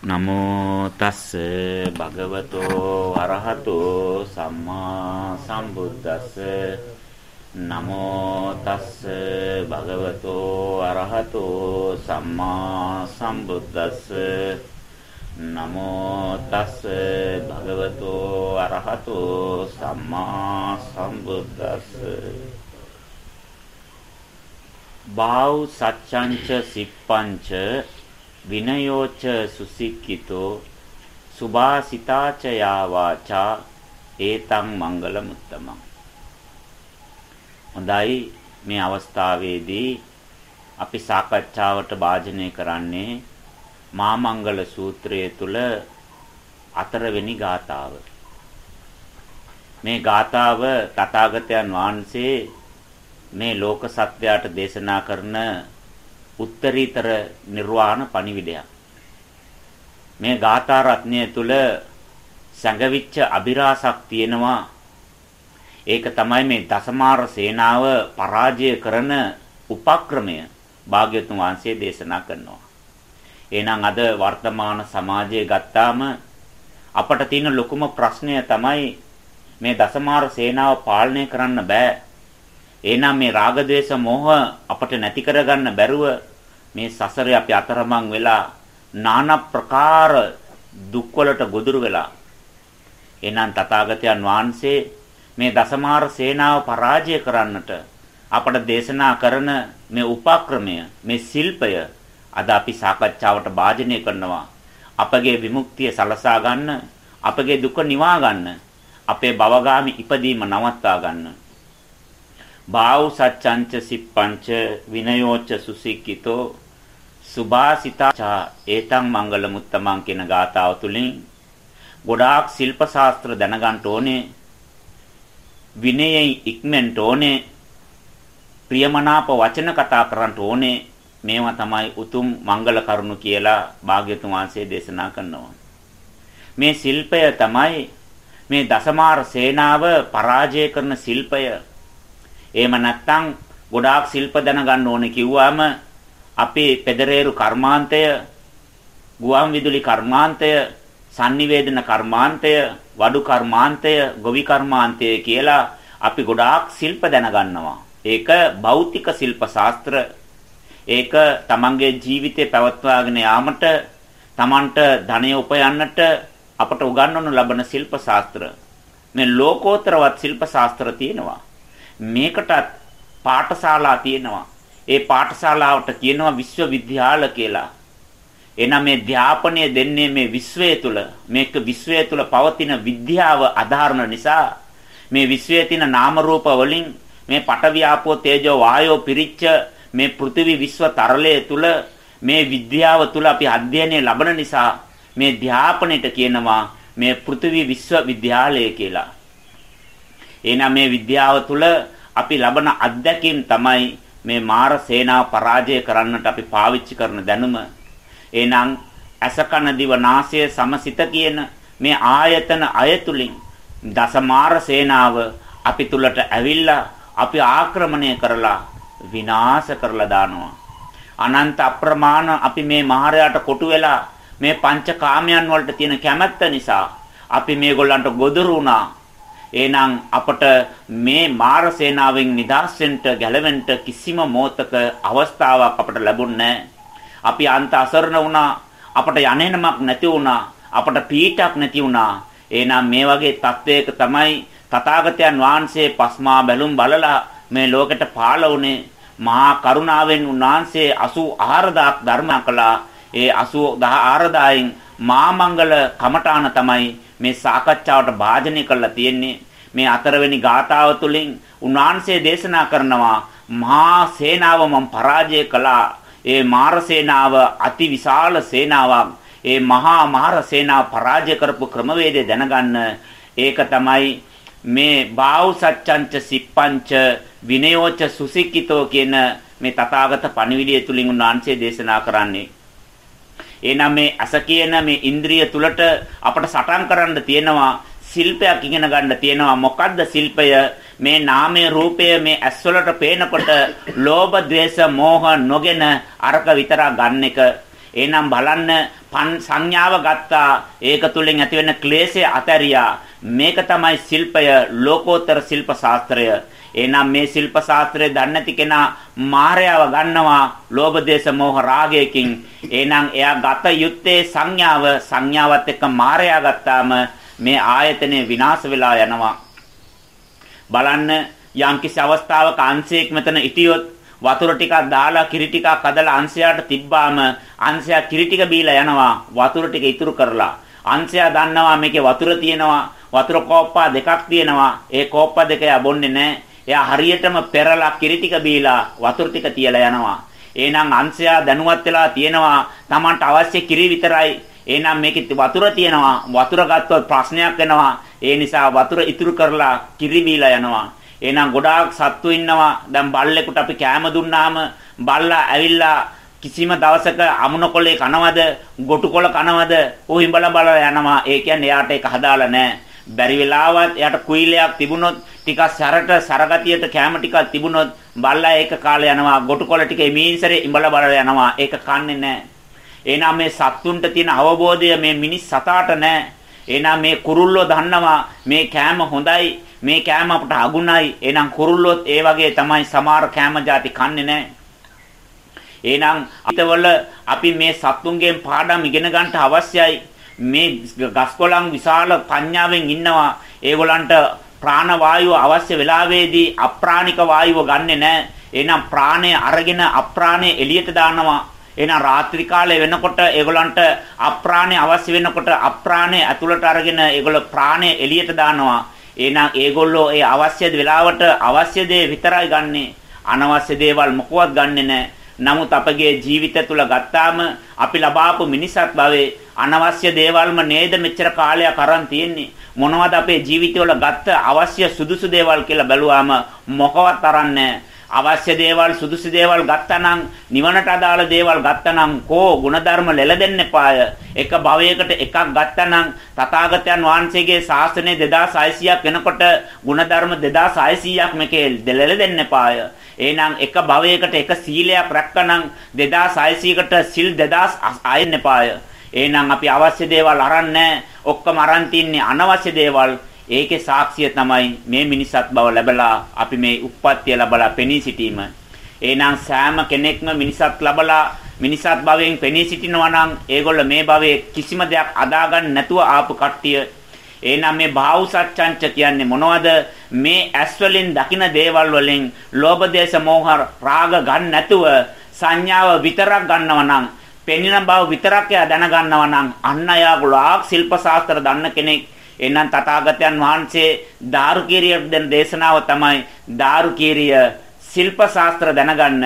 නමෝ තස්ස භගවතෝ අරහතෝ සම්මා සම්බුද්දස්ස. නමෝ තස්ස භගවතෝ අරහතෝ සම්මා සම්බුද්දස්ස. නමෝ තස්ස භගවතෝ අරහතෝ සම්මා සම්බුද්දස්ස. බාහුව සච්ඡංච සිප්පංච විනයෝච සුසික්කිතෝ සුභාසිතාච යාවාචා ඒතං මංගල මුත්තමං හොඳයි මේ අවස්ථාවේදී අපි සාකච්ඡාවට භාජනය කරන්නේ මා මංගල සූත්‍රයේ තුල අතරවෙනි ගාතාව මේ ගාතාව තථාගතයන් වහන්සේ මේ ලෝක සත්‍යයට දේශනා කරන උත්තරීතර නිර්වාණ පණිවිඩයක්. මේ ගාථා රත්නය තුල සංගවිච්ච අභිරහසක් තියෙනවා. ඒක තමයි මේ දසමාර සේනාව පරාජය කරන උපක්‍රමය භාග්‍යතුන් වහන්සේ දේශනා කරනවා. එහෙනම් අද වර්තමාන සමාජයේ ගත්තාම අපට තියෙන ලොකුම ප්‍රශ්නය තමයි මේ දසමාර සේනාව පාලනය කරන්න බෑ. එහෙනම් මේ රාග ద్వේෂ මොහ අපට නැති කරගන්න බැරුව මේ සසරේ අපි අතරමං වෙලා নানা ප්‍රකාර දුක්වලට ගොදුරු වෙලා. එහෙනම් තථාගතයන් වහන්සේ මේ දසමාර සේනාව පරාජය කරන්නට අපට දේශනා කරන මේ උපක්‍රමය මේ ශිල්පය අද අපි සාකච්ඡාවට භාජනය කරනවා. අපගේ විමුක්තිය සලසා ගන්න අපගේ දුක නිවා ගන්න අපේ භවගාමි ඉපදීම නවත්වා ගන්න. බාහු සච්ඡංච සිප්පංච විනයෝච්ච සුසික්කිතෝ සුභාසිතා ඒතං මංගල මුත්තමං කියන ගාථාව තුලින් ගොඩාක් ශිල්ප ශාස්ත්‍ර දැනගන්න ඕනේ. විනයෙන් ඉක්මෙන්ට ඕනේ. ප්‍රියමනාප වචන කතා කරන්න ඕනේ. මේවා තමයි උතුම් මංගල කරුණු කියලා භාග්‍යතුන් වහන්සේ දේශනා කරනවා. මේ ශිල්පය තමයි මේ දසමාර සේනාව පරාජය කරන ශිල්පය. එහෙම නැත්නම් ගොඩාක් ශිල්ප දැනගන්න ඕනේ කිව්වම අපේ පෙදරේරු කර්මාන්තය, ගුවන් විදුලි කර්මාන්තය, sannivedana කර්මාන්තය, වඩු කර්මාන්තය, ගොවි කර්මාන්තය කියලා අපි ගොඩාක් ශිල්ප දැනගන්නවා. ඒක භෞතික ශිල්ප ශාස්ත්‍ර. ඒක තමන්ගේ ජීවිතේ පැවැත්වාගෙන යාමට, තමන්ට ධනය උපයන්නට අපට උගන්වනු ලබන ශිල්ප ශාස්ත්‍ර. මේ ලෝකෝත්තරවත් ශිල්ප ශාස්ත්‍ර තියෙනවා. මේකටත් පාඨශාලා තියෙනවා. ඒ පාඨශාලාවට කියනවා විශ්වවිද්‍යාල කියලා. එනම් මේ ධ්‍යාපනය දෙන්නේ මේ විශ්වය තුල මේක විශ්වය තුල පවතින විද්‍යාව අධාරණ නිසා මේ විශ්වයේ තියෙන නාම රූප වලින් මේ පඨවි ආපෝ තේජෝ වායෝ පිරිච්ච මේ පෘථිවි විශ්ව තරලය තුල මේ විද්‍යාව තුල අපි අධ්‍යයනය ලබන නිසා මේ ධ්‍යාපනයට කියනවා මේ පෘථිවි විශ්ව විද්‍යාලය කියලා. එහෙනම් මේ විද්‍යාව තුල අපි ලබන අත්දැකීම් තමයි මේ මාර සේනාව පරාජය කරන්නට අපි පාවිච්චි කරන දැනුම. එහෙනම් අසකන දිව නාසය සමසිත කියන මේ ආයතන අයතුලින් දසමාර සේනාව අපි තුලට ඇවිල්ලා අපි ආක්‍රමණය කරලා විනාශ කරලා දානවා. අනන්ත අප්‍රමාණ අපි මේ මහරයාට කොටු වෙලා මේ පංචකාමයන් වලට තියෙන කැමැත්ත නිසා අපි මේගොල්ලන්ට ගොදුරු වුණා. එහෙනම් අපට මේ මාර සේනාවෙන් නිදහස් වෙන්න ගැලවෙන්න කිසිම මොහතක අවස්ථාවක් අපට ලැබුණේ අපි අන්ත අසරණ වුණා. අපට යන්නේමක් නැති වුණා. අපට පීඩක් නැති වුණා. එහෙනම් මේ වගේ තත්වයක තමයි තථාගතයන් වහන්සේ පස්මා බැලුම් බලලා මේ ලෝකෙට පාළ වුණේ මහා කරුණාවෙන් උන්වහන්සේ 84000ක් ධර්ම කළා. ඒ 84000න් මා මංගල කමඨාන තමයි මේ සාකච්ඡාවට භාජනය කරලා තියෙන්නේ. මේ අතරවෙනි ගාථාව තුළින් උන්වහන්සේ දේශනා කරනවා මහා සේනාව මම පරාජය කළා. ඒ මාර සේනාව අති විශාල සේනාවක්. ඒ මහා මාර සේනාව පරාජය කරපු ක්‍රමවේදය දැනගන්න. ඒක තමයි මේ බාහුව සච්ඡංච සිප්පංච විනයෝච සුසික්කිතෝ කියන මේ තථාගත පණිවිඩය තුලින් උන්වහන්සේ දේශනා කරන්නේ. එහෙනම් මේ අස කියන මේ ඉන්ද්‍රිය තුලට අපට සටන් කරන්න තියෙනවා ශිල්පයක් ඉගෙන ගන්න තියෙනවා මොකද්ද ශිල්පය මේ නාමයේ රූපය මේ ඇස්වලට පේනකොට ලෝභ ද්වේෂ මෝහ නොගෙන අරක විතරක් ගන්න එක එහෙනම් බලන්න සංඥාව ගත්තා. ඒක තුලින් ඇතිවෙන ක්ලේශය අතහැරියා. මේක තමයි ශිල්පය, ලෝකෝත්තර ශිල්ප ශාස්ත්‍රය. එහෙනම් මේ ශිල්ප ශාස්ත්‍රය දන්නේ නැති කෙනා මායාව ගන්නවා ලෝභ දේශ මොහ රාගයකින්. එහෙනම් එයා ගත යුත්තේ සංඥාව සංඥාවත් එක්ක මායාව ගත්තාම මේ ආයතනය විනාශ වෙලා යනවා. බලන්න යම්කිසි අවස්ථාවක අංශයක් මෙතන හිටියොත් වතුර ටිකක් දාලා කිරි ටිකක් අදලා අංශයාට තිබ්බාම අංශයා කිරි ටික බීලා යනවා වතුර ටික ඉතුරු කරලා අංශයා දන්නවා මේකේ වතුර තියෙනවා වතුර කෝප්පා දෙකක් තියෙනවා. ඒ කෝප්පා දෙක යා බොන්නේ නැහැ එයා හරියටම පෙරලා කිරි ටික බීලා වතුර ටික තියලා යනවා. එහෙනම් අංශයා දැනුවත් වෙලා තියෙනවා Tamanට අවශ්‍ය කිරි විතරයි. එහෙනම් මේකේ වතුර තියෙනවා. වතුර ගත්තොත් ප්‍රශ්නයක් වෙනවා. ඒ නිසා වතුර ඉතුරු කරලා කිරි බීලා යනවා. එහෙනම් ගොඩාක් සත්තු ඉන්නවා. දැන් බල්ලෙකුට අපි කෑම දුන්නාම බල්ලා ඇවිල්ලා කිසිම දවසක අමුණකොලේ කනවද, ගොටුකොල කනවද, ਉਹ හිඹලා බලලා යනවා. ඒ කියන්නේ එයාට ඒක හදාලා නැහැ. බැරි වෙලාවත් එයාට කුයිලයක් තිබුණොත් ටිකක් සැරට සරගතියට කැම ටිකක් තිබුණොත් බල්ලා ඒක කාලේ යනවා ගොටුකොළ ටික එමීන්සරේ ඉඹලා බලලා යනවා ඒක කන්නේ නැහැ එහෙනම් මේ සත්තුන්ට තියෙන අවබෝධය මේ මිනිස් සතාට නැහැ එහෙනම් මේ කුරුල්ලෝ දන්නවා මේ කෑම හොඳයි මේ කෑම අපට අගුණයි. එහෙනම් කුරුල්ලොත් ඒ වගේ තමයි සමහර කෑම જાති කන්නේ නැහැ. එහෙනම් අතවල අපි මේ සත්තුන්ගෙන් පාඩම් ඉගෙන ගන්නට අවශ්‍යයි. මේ ගස්කොලන් විශාල පඤ්ඤාවෙන් ඉන්නවා. ඒගොල්ලන්ට ප්‍රාණ වායුව අවශ්‍ය වෙලාවේදී අප්‍රාණික වායුව ගන්නෙ නැහැ. එහෙනම් ප්‍රාණය අරගෙන අප්‍රාණය එළියට දානවා. එහෙනම් රාත්‍රී කාලේ වෙනකොට ඒගොල්ලන්ට අප්‍රාණය අවශ්‍ය වෙනකොට අප්‍රාණය ඇතුළට අරගෙන ඒගොල්ලෝ ප්‍රාණය එළියට දානවා. එහෙනම් ඒගොල්ලෝ ඒ අවශ්‍ය වෙලාවට අවශ්‍ය දේ විතරයි ගන්නෙ. අනවශ්‍ය දේවල් මොකවත් ගන්නෙ නැහැ. නමුත් අපගේ ජීවිත තුල ගත්තාම අපි ලබාපු මිනිසත් භවයේ අනවශ්‍ය දේවල්ම නේද? මෙච්චර කාලයක් අරන් තියෙන්නේ. මොනවද අපේ ජීවිතවල ගත්ත අවශ්‍ය සුදුසු දේවල් කියලා බැලුවාම මොකවත් අරන් අවශ්‍ය දේවල් සුදුසු දේවල් ගත්තනම් නිවනට අදාළ දේවල් ගත්තනම් කෝ ಗುಣධර්ම ලැබෙන්න එපාය එක භවයකට එකක් ගත්තනම් තථාගතයන් වහන්සේගේ ශාසනය 2600ක් වෙනකොට ಗುಣධර්ම 2600ක් මේකේ ලැබෙන්න එපාය එහෙනම් එක භවයකට එක සීලයක් රැක්කනම් 2600කට සිල් 2000 අයින්න එපාය එහෙනම් අපි අවශ්‍ය දේවල් අරන්නේ ඔක්කොම අරන් තින්නේ අනවශ්‍ය දේවල් ඒකේ සාක්ෂිය තමයි මේ මිනිසත් බව ලැබලා අපි මේ උප්පත්තිය ලැබලා පෙනී සිටීම. එහෙනම් සෑම කෙනෙක්ම මිනිසත් ලැබලා මිනිසත් භවයෙන් පෙනී සිටිනවා නම් ඒගොල්ල මේ භවයේ කිසිම දෙයක් අදාගන්න නැතුව ආපු කට්ටිය. එහෙනම් මේ භාව සත්‍යංච කියන්නේ මොනවද? මේ ඇස් වලින් දකින දේවල් වලින් ලෝභ දේශ මොහ රාග ගන්න නැතුව සංඥාව විතරක් ගන්නව නම් පෙනෙන බව විතරක් එයා දැනගන්නවා නම් අන්න යා ගොඩාක් ශිල්ප ශාස්ත්‍ර දන්න කෙනෙක් එහෙනම් තථාගතයන් වහන්සේ දාරුකීරිය දෙන දේශනාව තමයි දාරුකීරිය ශිල්ප ශාස්ත්‍ර දැනගන්න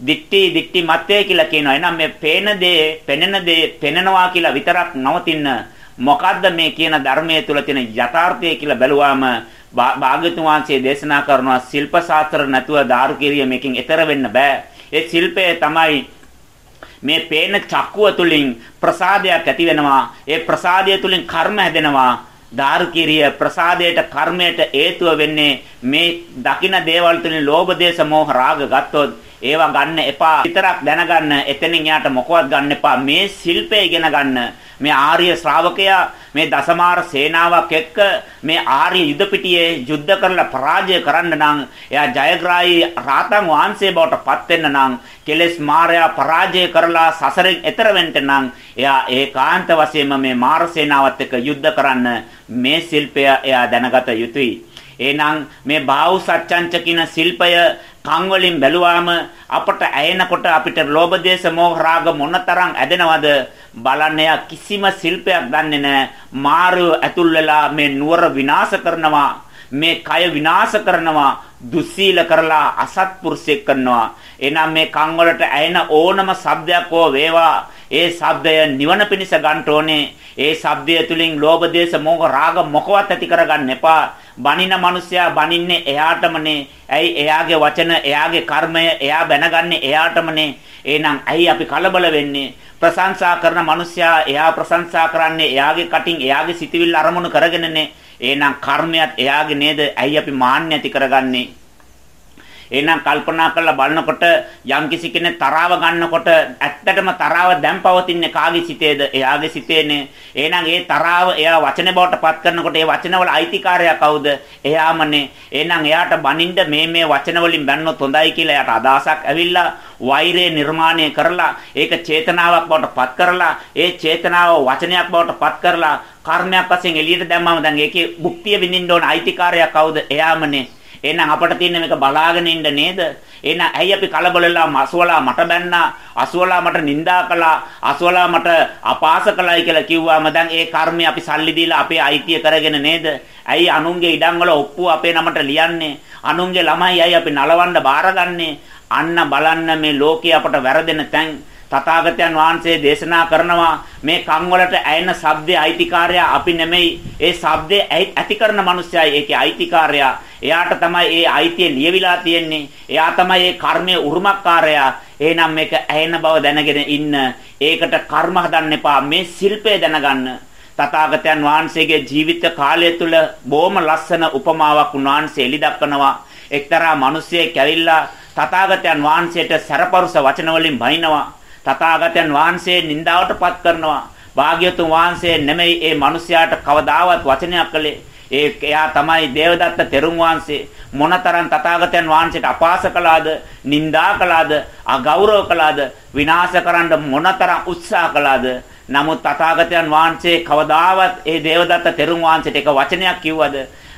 දික්ටි දික්ටි මතය කියලා කියනවා. එහෙනම් මේ පේන දේ, පෙනෙන දේ, පෙනෙනවා කියලා විතරක් නවතින්න මොකද්ද මේ කියන ධර්මයේ තුල තියෙන යථාර්ථය කියලා බැලුවාම භාග්‍යතුන් වහන්සේ දේශනා කරනවා ශිල්ප ශාස්ත්‍ර නැතුව දාරුකීරිය මේකෙන් එතර වෙන්න බෑ. ඒ ශිල්පය තමයි මේ පේන චක්කුව තුලින් ප්‍රසාදයක් ඇති වෙනවා. ඒ ප්‍රසාදය තුලින් කර්ම හැදෙනවා. දාරුකිරිය ප්‍රසාදයට කර්මයට හේතුව වෙන්නේ මේ දකින දේවල් තුලින් ලෝභ දේශ මොහ රාග ගත්තොත් ඒවා ගන්න එපා විතරක් දැනගන්න එතනින් යාට මොකවත් ගන්න එපා මේ ශිල්පය ඉගෙන ගන්න මේ ආර්ය ශ්‍රාවකයා මේ දසමාර සේනාවක් එක්ක මේ ආර්ය යුද පිටියේ යුද්ධ කරලා පරාජය කරන්න නම් එයා ජයග්‍රාහී රාතන් වහන්සේ බවට පත් වෙන්න නම් කෙලෙස් මාරයා පරාජය කරලා සසරෙන් එතර වෙන්න නම් එයා ඒකාන්ත වශයෙන්ම මේ මාර සේනාවත් එක්ක යුද්ධ කරන්න මේ ශිල්පය එයා දැනගත යුතුයි. එහෙනම් මේ බාහුව සත්‍යංච කියන ශිල්පය කන් වලින් බැලුවාම අපට ඇයෙනකොට අපිට ලෝභ දේශ මොහ රාග මොනතරම් ඇදෙනවද? බලන්න කිසිම ශිල්පයක් දන්නේ නැහැ මාරු ඇතුල් වෙලා මේ නුවර විනාශ කරනවා. මේ කය විනාශ කරනවා. දුස්සීල කරලා අසත්පුරුෂයෙක් කරනවා. එහෙනම් මේ කන් වලට ඇයෙන ඕනම ශබ්දයක් හෝ වේවා. ඒ ශබ්දය නිවන පිණිස ගන්න ඕනේ. ඒ ශබ්දය තුලින් ලෝභ දේශ මොහ රාග මොකවත් ඇති කරගන්න එපා. බනින මිනිසයා බනින්නේ එයාටමනේ. ඇයි එයාගේ වචන, එයාගේ කර්මය, එයා බැනගන්නේ එයාටමනේ. එහෙනම් ඇයි අපි කලබල වෙන්නේ? ප්‍රශංසා කරන මිනිසයා එයා ප්‍රශංසා කරන්නේ එයාගේ කටින් එයාගේ සිතවිල්ල අරමුණු කරගෙනනේ. එහෙනම් කර්මයක් එයාගේ නේද? ඇයි අපි මාන්න ඇති කරගන්නේ? එහෙනම් කල්පනා කරලා බලනකොට යම්කිසි කෙනෙක් තරාව ගන්නකොට ඇත්තටම තරාව දැන් පවතින්නේ කාගේ සිතේද? එයාගේ සිතේනේ. එහෙනම් ඒ තරාව එයා වචන බවට පත් කරනකොට ඒ වචනවල අයිතිකාරයා කවුද? එයාමනේ. එහෙනම් එයාට බනින්න මේ මේ වචන වලින් බැන්නොත් හොඳයි කියලා එයාට අදහසක් ඇවිල්ලා වෛරය නිර්මාණය කරලා ඒක චේතනාවක් බවට පත් කරලා ඒ චේතනාව වචනයක් බවට පත් කරලා කර්මයක් වශයෙන් එළියට දැම්මම දැන් ඒකේ භුක්තිය විඳින්න ඕන අයිතිකාරයා කවුද? එයාමනේ. එහෙනම් අපිට තියෙන මේක බලාගෙන ඉන්න නේද? එහෙනම් ඇයි අපි කලබලලා අසුවලා මට බැන්නා, අසුවලා මට නිඳා කළා, අසුවලා මට අපාස කළයි කියලා කිව්වම දැන් ඒ කර්මය අපි සල්ලි දීලා අපේ අයිතිය කරගෙන නේද? ඇයි අනුන්ගේ ඉඩම් වල ඔප්පුව අපේ නමට ලියන්නේ? අනුන්ගේ ළමයි ඇයි අපි නලවන්න බාරගන්නේ? අන්න බලන්න මේ ලෝකේ අපට වැරදෙන තැන් තථාගතයන් වහන්සේ දේශනා කරනවා මේ කන් වලට ඇයෙන ශබ්දයේ අයිතිකාරයා අපි නෙමෙයි. ඒ ශබ්දේ ඇති කරන මිනිස්සයයි ඒකේ අයිතිකාරයා. එයාට තමයි ඒ අයිතිය ලියවිලා තියෙන්නේ. එයා තමයි ඒ කර්මයේ උරුමකාරයා. එහෙනම් මේක ඇයෙන බව දැනගෙන ඉන්න. ඒකට කර්ම හදන්න එපා. මේ ශිල්පය දැනගන්න. තථාගතයන් වහන්සේගේ ජීවිත කාලය තුල බොහොම ලස්සන උපමාවක් උන්වහන්සේ එලි දක්වනවා එක්තරා මිනිසෙක් ඇවිල්ලා තථාගතයන් වහන්සේට සැරපරුස වචන වලින් බයිනවා තථාගතයන් වහන්සේ නින්දාවටපත් කරනවා. භාග්‍යතුන් වහන්සේ නෙමෙයි ඒ මිනිසයාට කවදාවත් වචනයක් කළේ. ඒ එයා තමයි දේවදත්ත තෙරුන් වහන්සේ මොනතරම් තථාගතයන් වහන්සේට අපාස කළාද, නින්දා කළාද, අගෞරව කළාද, විනාශ කරන්න මොනතරම් උත්සාහ කළාද. නමුත් තථාගතයන් වහන්සේ කවදාවත් ඒ දේවදත්ත තෙරුන් වහන්සේට එක වචනයක් කිව්වද?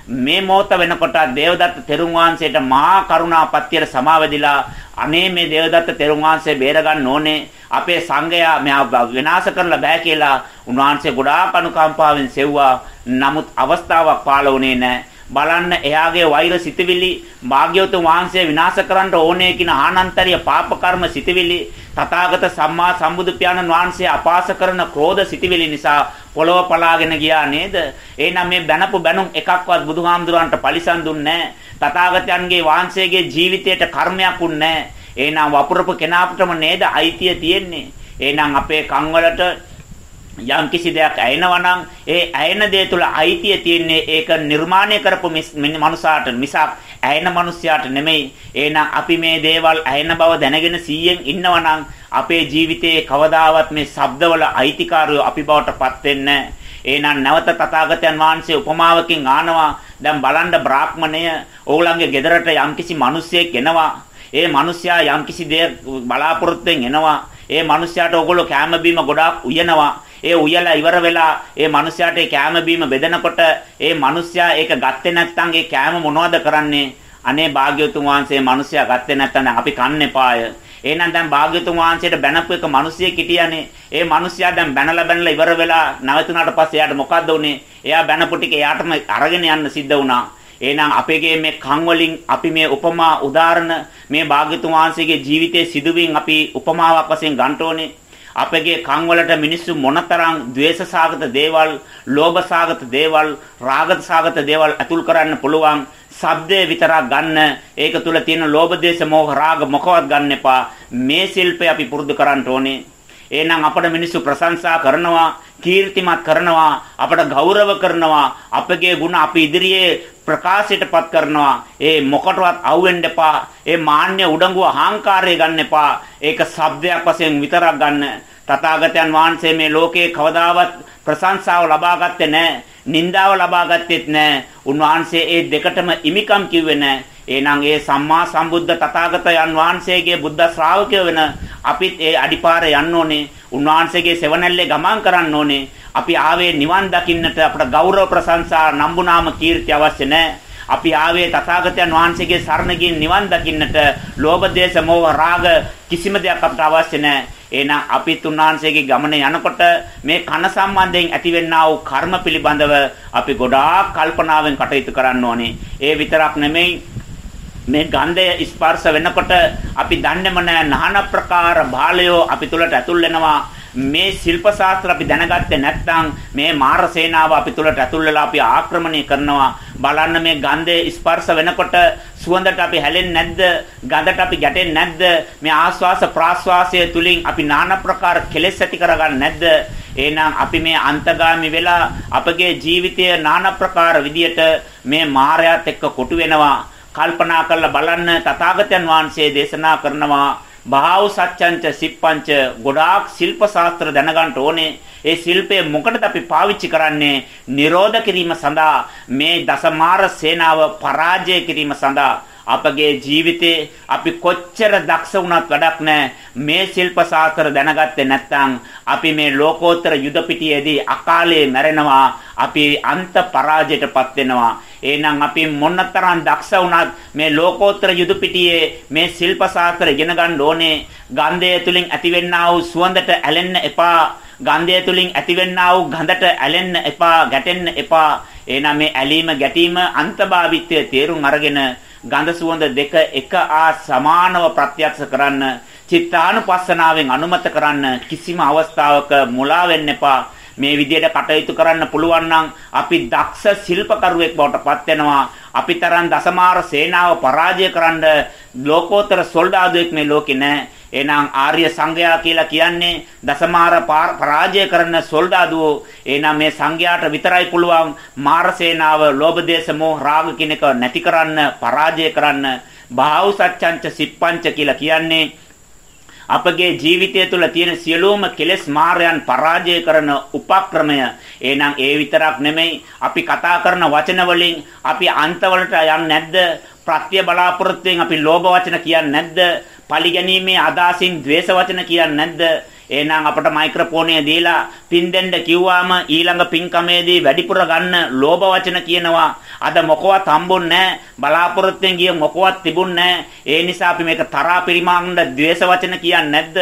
මේ මොහොත වෙනකොට දේවදත්ත තෙරුන් වහන්සේට මහා කරුණාපත්තියට සමාවදිලා අනේ මේ දේවදත්ත තෙරුන් වහන්සේ බේර ගන්න ඕනේ අපේ සංඝයා මෙහා විනාශ කරලා බෑ කියලා උන්වහන්සේ ගොඩාක් අනුකම්පාවෙන් සෙව්වා. නමුත් අවස්ථාවක් පාළ වුණේ නැහැ. බලන්න එයාගේ වෛර සිතවිලි භාග්‍යවතුන් වහන්සේ විනාශ කරන්න ඕනේ කියන ආනන්තරිය පාප කර්ම සිතවිලි තථාගත සම්මා සම්බුදු පියාණන් වහන්සේ අපාස කරන ක්‍රෝධ සිතවිලි නිසා පොළව පලාගෙන ගියා නේද? එහෙනම් මේ බැනපු බැනුම් එකක්වත් බුදුහාමුදුරන්ට පරිසම් දුන්නේ නැහැ. තථාගතයන්ගේ වහන්සේගේ ජීවිතයට කර්මයක් උන්නේ නැහැ. එහෙනම් වපුරපු කෙනාටම නේද අයිතිය තියෙන්නේ. එහෙනම් අපේ කන් වලට යම් කිසි දෙයක් ඇයෙනවා නම් ඒ ඇයෙන දේ තුල අයිතිය තියෙන්නේ ඒක නිර්මාණය කරපු මනුසාට මිසක් ඇයෙන මිනිසයාට නෙමෙයි. එහෙනම් අපි මේ දේවල් ඇයෙන බව දැනගෙන 100න් ඉන්නවා නම් අපේ ජීවිතයේ කවදාවත් මේ ශබ්දවල අයිතිකාරයෝ අපි බවට පත් වෙන්නේ එහෙනම් නැවත තථාගතයන් වහන්සේ උපමාවකින් ආනවා දැන් බලන්න බ්‍රාහ්මණය ඕගොල්ලන්ගේ ගෙදරට යම්කිසි මිනිසෙක් එනවා ඒ මිනිසයා යම්කිසි දෙයක් බලාපොරොත්තුෙන් එනවා. ඒ මිනිසයාට ඕගොල්ලෝ කැම බීම ගොඩාක් උයනවා. ඒ උයලා ඉවර වෙලා ඒ මිනිසයාට ඒ කැම බීම බෙදනකොට ඒ මිනිසයා ඒක ගත්තේ නැත්නම් ඒ කැම මොනවද කරන්නේ? අනේ භාග්‍යවතුන් වහන්සේ මිනිසයා ගත්තේ නැත්නම් අපි කන්නේ පාය. එහෙනම් දැන් භාග්‍යතුන් වහන්සේට බැනපු එක මිනිසියෙක් හිටියානේ. ඒ මිනිසයා දැන් බැනලා බැනලා ඉවර වෙලා නැවතුණාට පස්සේ එයාට මොකද්ද උනේ? එයා බැනපු ටික එයාටම අරගෙන යන්න සිද්ධ වුණා. එහෙනම් අපේගේ මේ කන් වලින් අපි මේ උපමා උදාහරණ මේ භාග්‍යතුන් වහන්සේගේ ජීවිතයේ සිදුවීම් අපි උපමාවක් වශයෙන් ගන්න ඕනේ. අපගේ කන් වලට මිනිස්සු මොනතරම් द्वේෂසාගත දේවල්, ලෝභසාගත දේවල්, රාගසාගත දේවල් අතුල් කරන්න පුළුවන්. ශබ්දේ විතරක් ගන්න. ඒක තුල තියෙන ලෝභ, දේශ, මෝහ, රාග මොකවත් ගන්න එපා. මේ ශිල්පය අපි පුරුදු කරන්න ඕනේ. එහෙනම් අපට මිනිස්සු ප්‍රශංසා කරනවා කීර්තිමත් කරනවා අපට ගෞරව කරනවා අපගේ ಗುಣ අපි ඉදිරියේ ප්‍රකාශයටපත් කරනවා. ඒ මොකටවත් අවුෙන්න එපා. ඒ මාන්‍ය උඩඟුව අහංකාරය ගන්න එපා. ඒක shabdයක් වශයෙන් විතරක් ගන්න. තථාගතයන් වහන්සේ මේ ලෝකේ කවදාවත් ප්‍රශංසාව ලබා ගත්තේ නැහැ. නින්දාව ලබා ගත්තෙත් නැහැ උන්වහන්සේ ඒ දෙකටම ඉමිකම් කිව්වේ නැහැ එහෙනම් ඒ සම්මා සම්බුද්ධ තථාගතයන් වහන්සේගේ බුද්ධ ශ්‍රාවකයෝ වෙන අපිත් ඒ අඩිපාරේ යන්න ඕනේ. උන්වහන්සේගේ සෙවණැල්ලේ ගමන් කරන්න ඕනේ. අපි ආවේ නිවන් දකින්නට අපට ගෞරව ප්‍රශංසා නම්බුනාම කීර්ති අවශ්‍ය නැහැ. අපි ආවේ තථාගතයන් වහන්සේගේ සරණ ගින් නිවන් දකින්නට ලෝභ දේශ මොහ රාග කිසිම දෙයක් අපට අවශ්‍ය නැහැ. එහෙනම් අපි තුන්වහන්සේගේ ගමනේ යනකොට මේ කන සම්බන්ධයෙන් ඇතිවෙනා වූ කර්ම පිළිබඳව අපි ගොඩාක් කල්පනාවෙන් කටයුතු කරන්න ඕනේ. ඒ විතරක් නෙමෙයි මේ ගන්ධය ස්පර්ශ වෙනකොට අපි දන්නේම නැහැ নানা ප්‍රකාර භාලයෝ අපි තුලට ඇතුල් වෙනවා මේ ශිල්ප ශාස්ත්‍ර අපි දැනගත්තේ නැත්නම් මේ මාර සේනාව අපි තුලට ඇතුල් වෙලා අපි ආක්‍රමණය කරනවා බලන්න මේ ගන්ධය ස්පර්ශ වෙනකොට සුවඳට අපි හැලෙන්නේ නැද්ද ගඳට අපි ගැටෙන්නේ නැද්ද මේ ආස්වාස ප්‍රාස්වාසය තුලින් අපි নানা ප්‍රකාර කෙලෙස් ඇති කරගන්නේ නැද්ද එහෙනම් අපි මේ අන්තගාමි වෙලා අපගේ ජීවිතය নানা ප්‍රකාර විදියට මේ මායයත් එක්ක කොටු වෙනවා කල්පනා කරලා බලන්න තථාගතයන් වහන්සේ දේශනා කරනවා භාව සත්‍යංච සිප්පංච ගොඩාක් ශිල්ප ශාස්ත්‍ර දැනගන්න ඕනේ. ඒ ශිල්පය මොකටද අපි පාවිච්චි කරන්නේ? නිරෝධ කිරීම සඳහා මේ දසමාර සේනාව පරාජය කිරීම සඳහා අපගේ ජීවිතේ අපි කොච්චර දක්ෂ වුණත් වැඩක් නැහැ. මේ ශිල්ප ශාස්ත්‍ර දැනගත්තේ නැත්නම් අපි මේ ලෝකෝත්තර යුද පිටියේදී අකාලේ මැරෙනවා. අපි අන්ත පරාජයටපත් වෙනවා. එහෙනම් අපි මොනතරම් දක්ෂ වුණත් මේ ලෝකෝත්තර යුද පිටියේ මේ ශිල්ප ශාස්ත්‍ර ඉගෙන ගන්න ඕනේ. ගන්ධය තුලින් ඇතිවෙනා වූ සුවඳට ඇලෙන්න එපා. ගන්ධය තුලින් ඇතිවෙනා වූ ගඳට ඇලෙන්න එපා, ගැටෙන්න එපා. එහෙනම් මේ ඇලීම ගැටීම අන්තභාවිත්වයේ තේරුම් අරගෙන ගඳ සුවඳ දෙක එක ආ සමානව ප්‍රත්‍යක්ෂ කරන්න චිත්තානුපස්සනාවෙන් අනුමත කරන්න කිසිම අවස්ථාවක මුලා වෙන්න එපා. මේ විදිහට කටයුතු කරන්න පුළුවන් නම් අපි දක්ෂ ශිල්පකරුවෙක් බවට පත් වෙනවා. අපි තරම් දසමාර සේනාව පරාජය කරන්න ලෝකෝත්තර සොල්ඩාදුවෙක් මේ ලෝකේ නැහැ. එහෙනම් ආර්ය සංඝයා කියලා කියන්නේ දසමාර පරාජය කරන සොල්දාදුවෝ. එහෙනම් මේ සංඝයාට විතරයි පුළුවන් මාර සේනාව, ලෝභ දේශ මොහ රාග කිනක නැති කරන්න, පරාජය කරන්න. භාව සත්‍යංච සිප්පංච කියලා කියන්නේ අපගේ ජීවිතය තුළ තියෙන සියලුම කෙලෙස් මායයන් පරාජය කරන උපක්‍රමය. එහෙනම් ඒ විතරක් නෙමෙයි අපි කතා කරන වචන වලින් අපි අන්තවලට යන්නේ නැද්ද? ප්‍රත්‍ය බලාපොරොත්තුෙන් අපි ලෝභ වචන කියන්නේ නැද්ද? පරිගැනීමේ අදාසින් ද්වේෂ වචන කියන්නේ නැද්ද? එහෙනම් අපට මයික්‍රොෆෝනය දීලා පින් දෙන්න කිව්වාම ඊළඟ පින්කමේදී වැඩිපුර ගන්න ලෝභ වචන කියනවා. අද මොකවත් හම්බුන්නේ බලාපොරොත්තුෙන් ගිය මොකවත් තිබුන්නේ ඒ නිසා අපි මේක තරහා පරිමාණ්ඩ ද්වේෂ වචන කියන්නේ නැද්ද?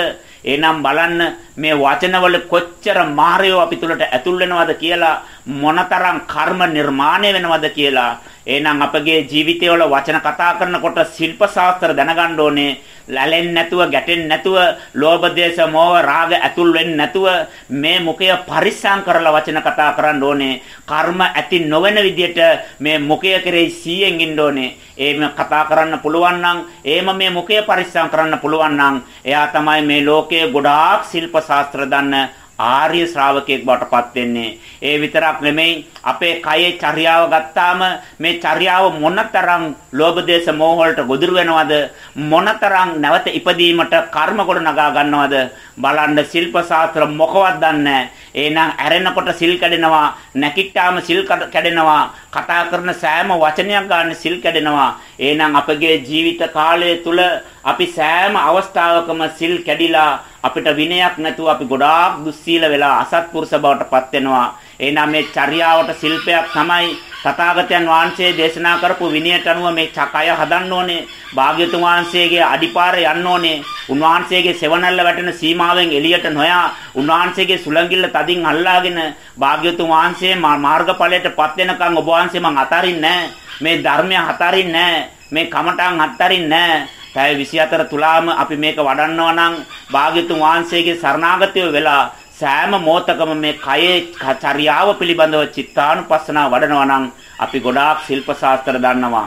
එහෙනම් බලන්න මේ වචනවල කොච්චර මායෝ අපි තුලට ඇතුල් වෙනවද කියලා මොනතරම් කර්ම නිර්මාණය වෙනවද කියලා එහෙනම් අපගේ ජීවිතවල වචන කතා කරනකොට ශිල්ප ශාස්ත්‍ර දැනගන්න ඕනේ ලැලෙන්නේ නැතුව ගැටෙන්නේ නැතුව ලෝභ දේශ මොහ රාග ඇතුල් වෙන්නේ නැතුව මේ මුඛය පරිස්සම් කරලා වචන කතා කරන්න ඕනේ. කර්ම ඇති නොවන විදියට මේ මුඛය කෙරෙහි සීයෙන් ඉන්න ඕනේ. එහෙම කතා කරන්න පුළුවන් නම් එහෙම මේ මුඛය පරිස්සම් කරන්න පුළුවන් නම් එයා තමයි මේ ලෝකයේ ගොඩාක් ශිල්ප ශාස්ත්‍ර දන්න ආර්ය ශ්‍රාවකයෙක් බවට පත් වෙන්නේ. ඒ විතරක් නෙමෙයි අපේ කයේ චර්යාව ගත්තාම මේ චර්යාව මොනතරම් ලෝභ දේශ මොහ වලට ගොදුරු වෙනවද? මොනතරම් නැවත ඉපදීමට කර්ම කොට නගා ගන්නවද? බලන්න ශිල්ප ශාස්ත්‍ර මොකවත් දන්නේ එහෙනම් ඇරෙනකොට සිල් කැඩෙනවා නැකිට්ටාම සිල් කැඩෙනවා කතා කරන සෑම වචනයක් ගන්න සිල් කැඩෙනවා. එහෙනම් අපගේ ජීවිත කාලය තුල අපි සෑම අවස්ථාවකම සිල් කැඩිලා අපිට විනයක් නැතුව අපි ගොඩාක් දුස්සීල වෙලා අසත්පුරුෂ බවට පත් වෙනවා. එහෙනම් මේ චර්යාවට ශිල්පයක් තමයි තථාගතයන් වහන්සේ දේශනා කරපු විනයට අනුව මේ කය හදන්න ඕනේ. භාග්‍යතුන් වහන්සේගේ අඩිපාර යන්න ඕනේ. උන්වහන්සේගේ සෙවණැල්ල වැටෙන සීමාවෙන් එළියට නොයා උන්වහන්සේගේ සුළඟිල්ල තදින් අල්ලාගෙන භාග්‍යතුන් වහන්සේ මාර්ගඵලයට පත් වෙනකන් ඔබ වහන්සේ මං අතාරින්නේ මේ ධර්මය අතාරින්නේ මේ කමඨං අතාරින්නේ පැය 24 තුලාම අපි මේක වඩන්නවා නම් භාග්‍යතුන් වහන්සේගේ සරණාගතය වෙලා සෑම මොහොතකම මේ කයේ චර්යාව පිළිබඳව චිත්තානුපස්සනාව වඩනවා නම් අපි ගොඩාක් ශිල්ප ශාස්ත්‍ර දන්නවා.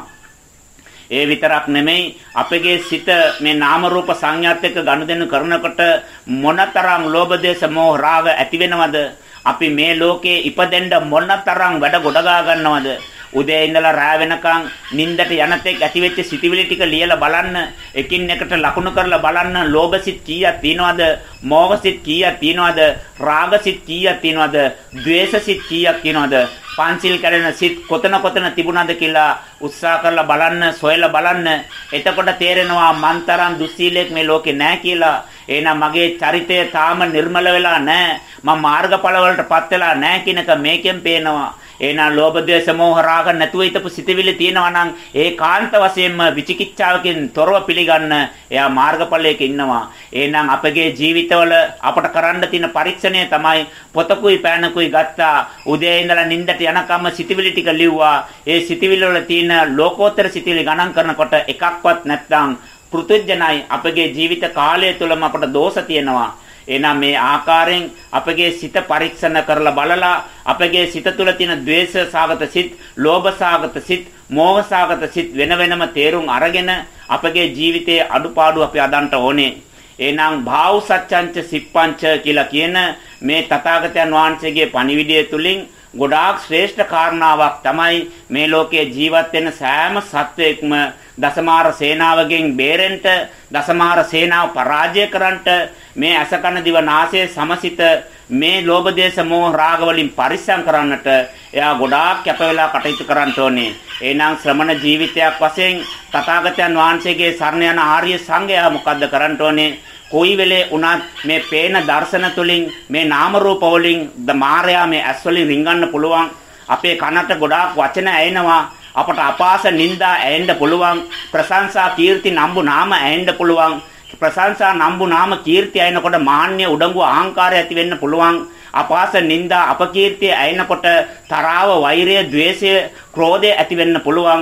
ඒ විතරක් නෙමෙයි අපගේ සිත මේ නාම රූප සංඥාත් එක්ක ගනුදෙනු කරනකොට මොනතරම් ලෝභ දේශ මොහ රාග ඇති වෙනවද අපි මේ ලෝකේ ඉපදෙන්න මොනතරම් වැඩ ගොඩගා ගන්නවද උදේ ඉඳලා රෑ වෙනකන් නිින්දට යනතෙක් ඇතිවෙච්ච සිතිවිලි ටික ලියලා බලන්න. එකින් එකට ලකුණු කරලා බලන්න. ලෝභසිත කීයක් තියෙනවද? මෝහසිත කීයක් තියෙනවද? රාගසිත කීයක් තියෙනවද? ද්වේෂසිත කීයක් තියෙනවද? පංචිල් කැඩෙන සිත් කොතන කොතන තිබුණාද කියලා උත්සාහ කරලා බලන්න සොයලා බලන්න. එතකොට තේරෙනවා මන්තරන් දුස්සීලයක් මේ ලෝකේ නැහැ කියලා. එහෙනම් මගේ චරිතය තාම නිර්මල වෙලා නැහැ මම මාර්ගඵල වලටපත් වෙලා නැහැ කියන එක මේකෙන් පේනවා. එහෙනම් ලෝභ ද්වේෂ මෝහ රාග නැතුව හිටපු සිතවිලි තියෙනවා නම් ඒකාන්ත වශයෙන්ම විචිකිච්ඡාවකින් තොරව පිළිගන්න එයා මාර්ගඵලයක ඉන්නවා. එහෙනම් අපගේ ජීවිතවල අපට කරන්න තියෙන පරීක්ෂණය තමයි පොතකුයි පෑනකුයි ගත්තා. උදේ ඉඳලා නිින්දට යනකම් සිතවිලි ටික ලිව්වා. ඒ සිතවිලි වල තියෙන ලෝකෝත්තර සිතවිලි ගණන් කරනකොට එකක්වත් නැත්නම් පෘතුජනයි අපගේ ජීවිත කාලය තුළම අපට දෝෂ තියෙනවා. එහෙනම් මේ ආකාරයෙන් අපගේ සිත පරීක්ෂණ කරලා බලලා අපගේ සිත තුළ තියෙන द्वේෂ සාගත සිත්, ලෝභ සාගත සිත්, මෝහ සාගත සිත් වෙන වෙනම තේරුම් අරගෙන අපගේ ජීවිතයේ අඩුපාඩු අපි අදන්ට ඕනේ. එහෙනම් භාව සත්‍යංච සිප්පංච කියලා කියන මේ තථාගතයන් වහන්සේගේ පණිවිඩය තුලින් ගොඩාක් ශ්‍රේෂ්ඨ කාරණාවක් තමයි මේ ලෝකයේ ජීවත් වෙන සෑම සත්වයක්ම දසමාර සේනාවගෙන් බේරෙන්න දසමාර සේනාව පරාජය කරන්නට මේ අසකන දිව නාසය සමසිත මේ ලෝභ දේශ මොහ රාග වලින් පරිස්සම් කරන්නට එයා ගොඩාක් කැප වෙලා කටයුතු කරන්න ඕනේ. එහෙනම් ශ්‍රමණ ජීවිතයක් වශයෙන් තථාගතයන් වහන්සේගේ සරණ යන ආර්ය සංඝයා මොකද්ද කරන්න ඕනේ? කොයි වෙලේ වුණත් මේ පේන දර්ශන තුලින් මේ නාම රූප වලින් ද මායя මේ ඇස් වලින් රිංගන්න පුළුවන්. අපේ කනට ගොඩාක් වචන ඇෙනවා. අපට අපාස නිന്ദා ඇෙන්න පුළුවන්. ප්‍රශංසා කීර්ති නම්බු නාම ඇෙන්න පුළුවන්. ප්‍රශංසා නම්බු නාම කීර්තිය එනකොට මාන්න්‍ය උඩඟු අහංකාරය ඇති වෙන්න පුළුවන්. අපාස නිന്ദා අපකීර්තිය ඇයෙනකොට තරාව වෛරය ద్వේෂය ක්‍රෝධය ඇති වෙන්න පුළුවන්.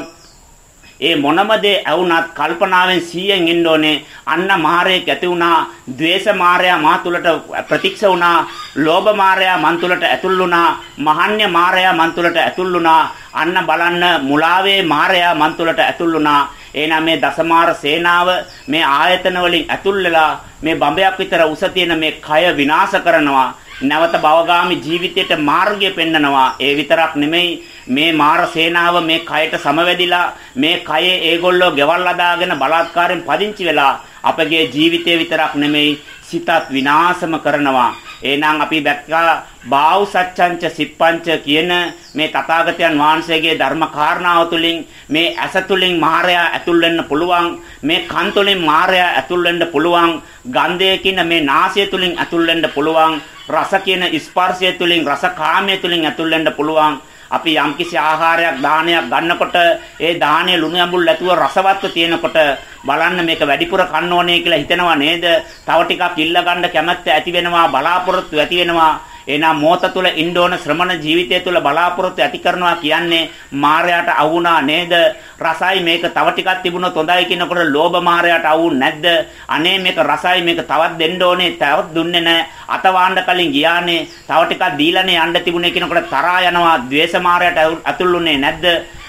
ඒ මොනම දේ ඇවුනත් කල්පනාවෙන් 100න් ඉන්න ඕනේ. අන්න මාරයෙක් ඇති වුණා ద్వේෂ මාරයා මා තුලට ප්‍රතික්ෂ වුණා ලෝභ මාරයා මන් තුලට ඇතුල් වුණා මහාන්‍ය මාරයා මන් තුලට ඇතුල් වුණා. අන්න බලන්න මුලාවේ මාරයා මන් තුලට ඇතුල් වුණා. එහෙනම් මේ දසමාර සේනාව මේ ආයතන වලින් ඇතුල් වෙලා මේ බඹයක් විතර උස තියෙන මේ කය විනාශ කරනවා. නැවත භවගාමි ජීවිතයට මාර්ගය පෙන්නනවා. ඒ විතරක් නෙමෙයි මේ මාර සේනාව මේ කයට සමවැදිලා මේ කයේ ඒගොල්ලෝ ගෙවල් අදාගෙන බලාත්කාරයෙන් පදිංචි වෙලා අපගේ ජීවිතය විතරක් නෙමෙයි සිතත් විනාශම කරනවා. එහෙනම් අපි දැක්කා බාහුව සච්ඡංච සිප්පංච කියන මේ තථාගතයන් වහන්සේගේ ධර්ම කාරණාව තුළින් මේ ඇස තුළින් මායя ඇතුල් වෙන්න පුළුවන් මේ කන් තුළින් මායя ඇතුල් වෙන්න පුළුවන් ගන්ධය කියන මේ නාසය තුළින් ඇතුල් වෙන්න පුළුවන් රස කියන ස්පර්ශය තුළින් රස කාමයේ තුළින් ඇතුල් වෙන්න පුළුවන්. අපි යම්කිසි ආහාරයක් දානයක් ගන්නකොට ඒ දාහනේ ලුණු ඇඹුල් ඇතුව රසවත්ව තියෙනකොට බලන්න මේක වැඩිපුර කන්න ඕනේ කියලා හිතනවා නේද? තව ටිකක් ඉල්ල ගන්න කැමැත්ත ඇති වෙනවා, බලාපොරොත්තු ඇති වෙනවා. එහෙනම් මොහත තුල ඉන්න ඕන ශ්‍රමණ ජීවිතය තුල බලාපොරොත්තු ඇති කරනවා කියන්නේ මායයට අවුනා නේද? රසයි මේක තව ටිකක් තිබුණොත් හොඳයි කියනකොට ලෝභ මායයට අවුන් නැද්ද? අනේ මේක රසයි මේක තවත් දෙන්න ඕනේ. තවත් දුන්නේ නැහැ. අතවාන්න කලින් ගියානේ. තව ටිකක් දීලානේ යන්න තිබුණේ කියනකොට තරහා යනවා. ද්වේෂ මායයට අතුල්ුනේ නැද්ද?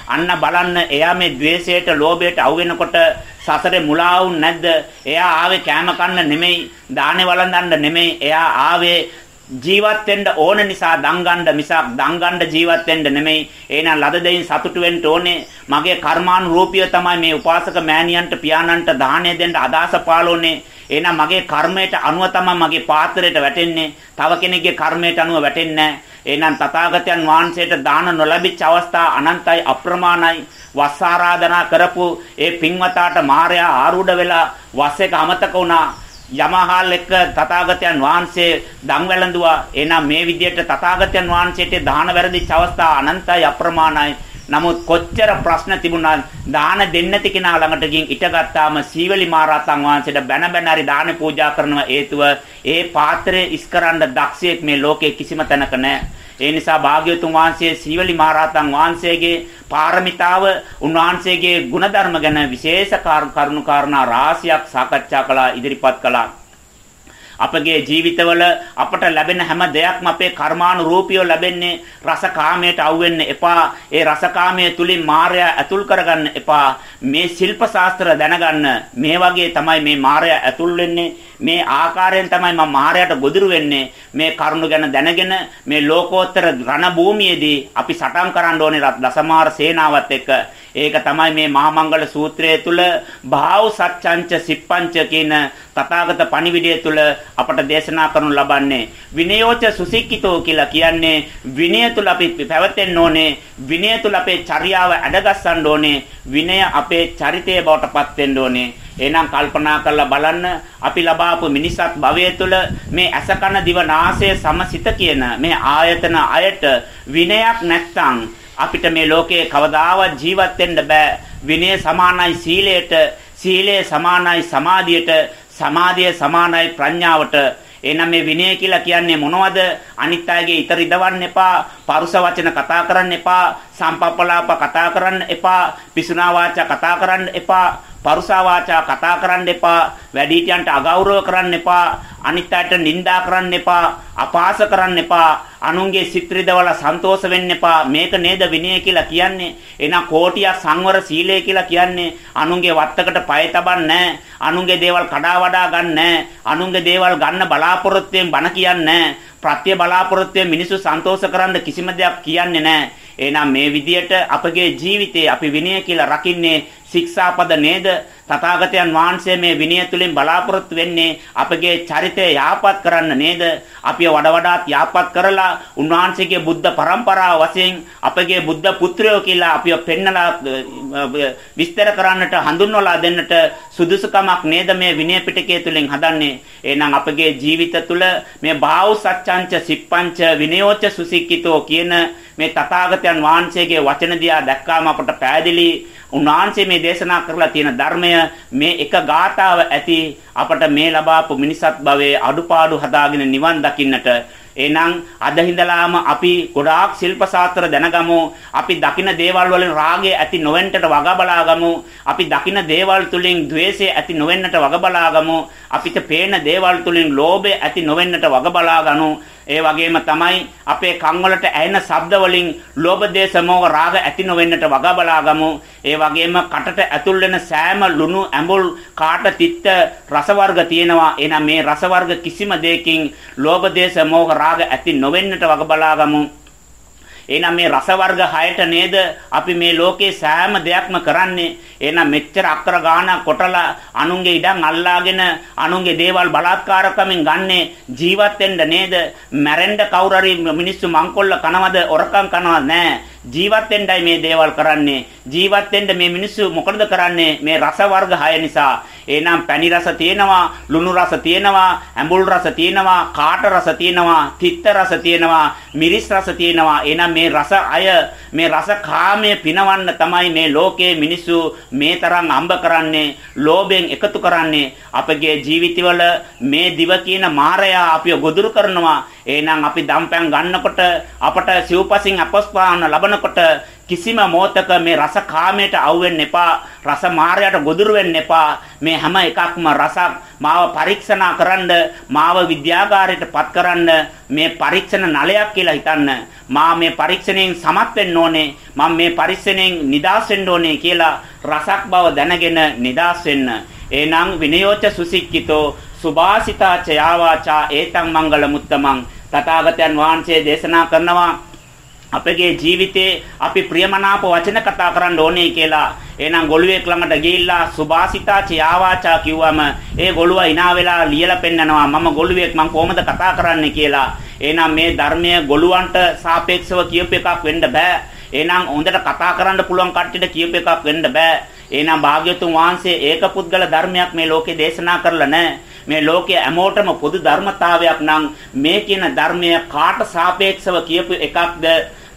අන්න බලන්න එයා මේ द्वේෂයට ලෝභයට අවු වෙනකොට සසරේ මුලා වුන් නැද්ද? එයා ආවේ කෑම කන්න නෙමෙයි, දානේ වළඳන්න නෙමෙයි. එයා ආවේ ජීවත් වෙන්න ඕන නිසා දංගණ්ඩ මිසක් දංගණ්ඩ ජීවත් වෙන්න නෙමෙයි. එහෙනම් ලද දෙයින් සතුටු වෙන්න ඕනේ. මගේ කර්මානුරූපීව තමයි මේ උපාසක මෑණියන්ට පියාණන්ට දාහණය දෙන්න අදාස පාලෝනේ. එහෙනම් මගේ කර්මයට අනුව තමයි මගේ පාත්‍රයට වැටෙන්නේ. තව කෙනෙක්ගේ කර්මයට අනුව වැටෙන්නේ එහෙනම් තථාගතයන් වහන්සේට දාන නොලැබිච්ච අවස්ථා අනන්තයි අප්‍රමාණයි. වස් ආරාධනා කරපු ඒ පින්වතාට මාර්යා ආරූඪ වෙලා වස් එක අමතක වුණා. යමහල් එක්ක තථාගතයන් වහන්සේ දන් වැළඳුවා. එහෙනම් මේ විදිහට තථාගතයන් වහන්සේට දාන වැරදිච්ච අවස්ථා අනන්තයි අප්‍රමාණයි. නමුත් කොච්චර ප්‍රශ්න තිබුණා දාන දෙන්න නැති කෙනා ළඟට ගින් ඉටගත්තාම සීවලි මහරහතන් වහන්සේට බැන බැන හරි දාන පූජා කරනව හේතුව ඒ පාත්‍රය ඉස්කරන්න දක්ෂයෙක් මේ ලෝකේ කිසිම තැනක නැහැ. ඒ නිසා භාග්‍යවතුන් වහන්සේ සීවලි මහරහතන් වහන්සේගේ පාරමිතාව උන්වහන්සේගේ ගුණධර්ම ගැන විශේෂ කරුණු කාරණා රාශියක් සාකච්ඡා කළා ඉදිරිපත් කළා. අපගේ ජීවිතවල අපට ලැබෙන හැම දෙයක්ම අපේ කර්මානුරූපීව ලැබෙන්නේ රසකාමයට අවු වෙන්න එපා. ඒ රසකාමයේ තුලින් මායя ඇතුල් කරගන්න එපා. මේ ශිල්ප ශාස්ත්‍ර දැනගන්න. මේ වගේ තමයි මේ මායя ඇතුල් වෙන්නේ. මේ ආකාරයෙන් තමයි මම මායයට ගොදුරු වෙන්නේ. මේ කරුණ ගැන දැනගෙන මේ ලෝකෝත්තර රණ භූමියේදී අපි සටන් කරන්න ඕනේ දසමාර සේනාවත් එක්ක. ඒක තමයි මේ මහා මංගල සූත්‍රය තුල භාව සත්‍යංච සිප්පංච කියන තථාගත පණිවිඩය තුල අපට දේශනා කරනු ලබන්නේ. විනයෝච සුසික්කිතෝ කියලා කියන්නේ විනය තුල අපි පැවතෙන්න ඕනේ විනය තුල අපේ චර්යාව අඩගස්සන්න ඕනේ විනය අපේ චරිතය බවට පත් වෙන්න ඕනේ. එහෙනම් කල්පනා කරලා බලන්න අපි ලබාපු මිනිසත් භවය තුළ මේ අසකන දිව නාසය සමසිත කියන මේ ආයතන අයට විනයක් නැත්නම් අපිට මේ ලෝකේ කවදාවත් ජීවත් වෙන්න බෑ. විනය සමානයි සීලයට, සීලය සමානයි සමාධියට, සමාධිය සමානයි ප්‍රඥාවට. එහෙනම් මේ විනය කියලා කියන්නේ මොනවද? අනිත් අයගේ ඊතර ඉදවන්න එපා, පරුස වචන කතා කරන්න එපා, සම්පප්පලාප කතා කරන්න එපා, පිසුනා වාචා කතා කරන්න එපා. පරුසා වාචා කතා කරන්න එපා. වැඩිහිටියන්ට අගෞරව කරන්න එපා. අනිත් අයට නිඳා කරන්න එපා. අපාස කරන්න එපා. අනුන්ගේ සිත් රිදවල සන්තෝෂ වෙන්න එපා. මේක නේද විනය කියලා කියන්නේ. එහෙනම් කෝටියක් සංවර සීලය කියලා කියන්නේ අනුන්ගේ වත්තකට පය තබන්නේ අනුන්ගේ දේවල් කඩා වඩා ගන්නෑ. අනුන්ගේ දේවල් ගන්න බලාපොරොත්තුෙන් බන කියන්නේ ප්‍රත්‍ය බලාපොරොත්තුෙන් මිනිස්සු සන්තෝෂ කරන්න කිසිම දෙයක් කියන්නේ නැහැ. එහෙනම් මේ විදියට අපගේ ජීවිතේ අපි විනය කියලා රකින්නේ ශික්ෂාපද නේද? තථාගතයන් වහන්සේ මේ විනය තුලින් බලාපොරොත්තු වෙන්නේ අපගේ චරිතය යාපත් කරන්න නේද? අපිව වඩ වඩාත් යාපත් කරලා උන්වහන්සේගේ බුද්ධ පරම්පරාව වශයෙන් අපගේ බුද්ධ පුත්‍රයෝ කියලා අපිව පෙන්නලා විස්තර කරන්නට හඳුන්වලා දෙන්නට සුදුසුකමක් නේද මේ විනය පිටකය තුලින් හදන්නේ. එහෙනම් අපගේ ජීවිත තුල මේ භාව සත්‍යංච සිප්පංච විනයෝච සුසික්කිතෝ කියන මේ තථාගතයන් වහන්සේගේ වචන දිහා දැක්කාම අපට පැහැදිලි උන්වහන්සේ මේ දේශනා කරලා තියෙන ධර්මය මේ එක ගාතාව ඇති අපට මේ ලබාපු මිනිසත් භවයේ අඩුපාඩු හදාගෙන නිවන් දකින්නට එහෙනම් අද හිඳලාම අපි ගොඩාක් ශිල්ප ශාස්ත්‍ර දැනගමු. අපි දකින දේවල් වලින් රාගය ඇති නොවෙන්නට වග බලාගමු. අපි දකින දේවල් තුලින් द्वේෂය ඇති නොවෙන්නට වග බලාගමු. අපිට පේන දේවල් තුලින් ලෝභය ඇති නොවෙන්නට වග බලාගනු. ඒ වගේම තමයි අපේ කන් වලට ඇහෙන ශබ්ද වලින් ලෝභ දේශ මොහ රාග ඇති නොවෙන්නට වග බලාගමු. ඒ වගේම කටට ඇතුල් වෙන සෑම ලුණු ඇඹුල් කාට තිත්ත රස වර්ග තියෙනවා. එහෙනම් මේ රස වර්ග කිසිම දෙයකින් ලෝභ දේශ මොහ රාග ඇති නොවෙන්නට වග බලාගමු. එහෙනම් මේ රස වර්ග 6ට නේද අපි මේ ලෝකේ සෑම දෙයක්ම කරන්නේ. එහෙනම් මෙච්චර අක්කර ගාන කොටලා අනුන්ගේ ඉඩම් අල්ලාගෙන අනුන්ගේ දේවල් බලාත්කාරකමින් ගන්නේ ජීවත් වෙන්න නේද? මැරෙන්න කවුරු හරි මිනිස්සු මංකොල්ල කනවද? ඔරකම් කනවද? නැහැ. ජීවත් වෙන්නයි මේ දේවල් කරන්නේ. ජීවත් වෙන්න මේ මිනිස්සු මොකටද කරන්නේ? මේ රස වර්ග 6 නිසා. එහෙනම් පැණි රස තියෙනවා, ලුණු රස තියෙනවා, ඇඹුල් රස තියෙනවා, කාට රස තියෙනවා, තිත්ත රස තියෙනවා, මිරිස් රස තියෙනවා. එහෙනම් මේ රස අය මේ රස කාමයේ පිනවන්න තමයි මේ ලෝකයේ මිනිස්සු මේ තරම් අම්බ කරන්නේ, ලෝභයෙන් එකතු කරන්නේ. අපගේ ජීවිතවල මේ දිව කියන මායя අපිව ගොදුරු කරනවා. එහෙනම් අපි දම්පැන් ගන්නකොට අපට සිව්පසින් අපස්පාන ලබනකොට කිසිම මොහතක මේ රස කාමයට අවු වෙන්න එපා රස මායයට ගොදුරු වෙන්න එපා. මේ හැම එකක්ම රසක්. මාව පරීක්ෂණ කරන්න මාව විද්‍යාගාරයට පත් කරන්න මේ පරීක්ෂණ නලයක් කියලා හිතන්න. මා මේ පරීක්ෂණයෙන් සමත් වෙන්න ඕනේ. මම මේ පරීක්ෂණයෙන් නිදාස් වෙන්න ඕනේ කියලා රසක් බව දැනගෙන නිදාස් වෙන්න. එහෙනම් විනයෝච සුසික්කිතෝ. සුභාසිතා චයාවාචා ඒතං මංගල මුත්තමං. තථාගතයන් වහන්සේ දේශනා කරනවා අපගේ ජීවිතේ අපි ප්‍රියමනාප වචන කතා කරන්න ඕනේ කියලා. එහෙනම් ගොළුවෙක් ළඟට ගිහිල්ලා සුභාසිතා චයාවාචා කිව්වම ඒ ගොළුවා hina වෙලා ලියලා පෙන්නනවා මම ගොළුවෙක් මම කොහොමද කතා කරන්නේ කියලා. එහෙනම් මේ ධර්මය ගොළුවන්ට සාපේක්ෂව කියප එකක් වෙන්න බෑ. එහෙනම් හොඳට කතා කරන්න පුළුවන් කට්ටියට කියප එකක් වෙන්න බෑ. එහෙනම් භාග්‍යතුන් වහන්සේ ඒක පුද්ගල ධර්මයක් මේ ලෝකේ දේශනා කරලා නැහැ. මේ ලෝකයේ හැමෝටම පොදු ධර්මතාවයක් නම් මේ කියන ධර්මය කාට සාපේක්ෂව කියපු එකක්ද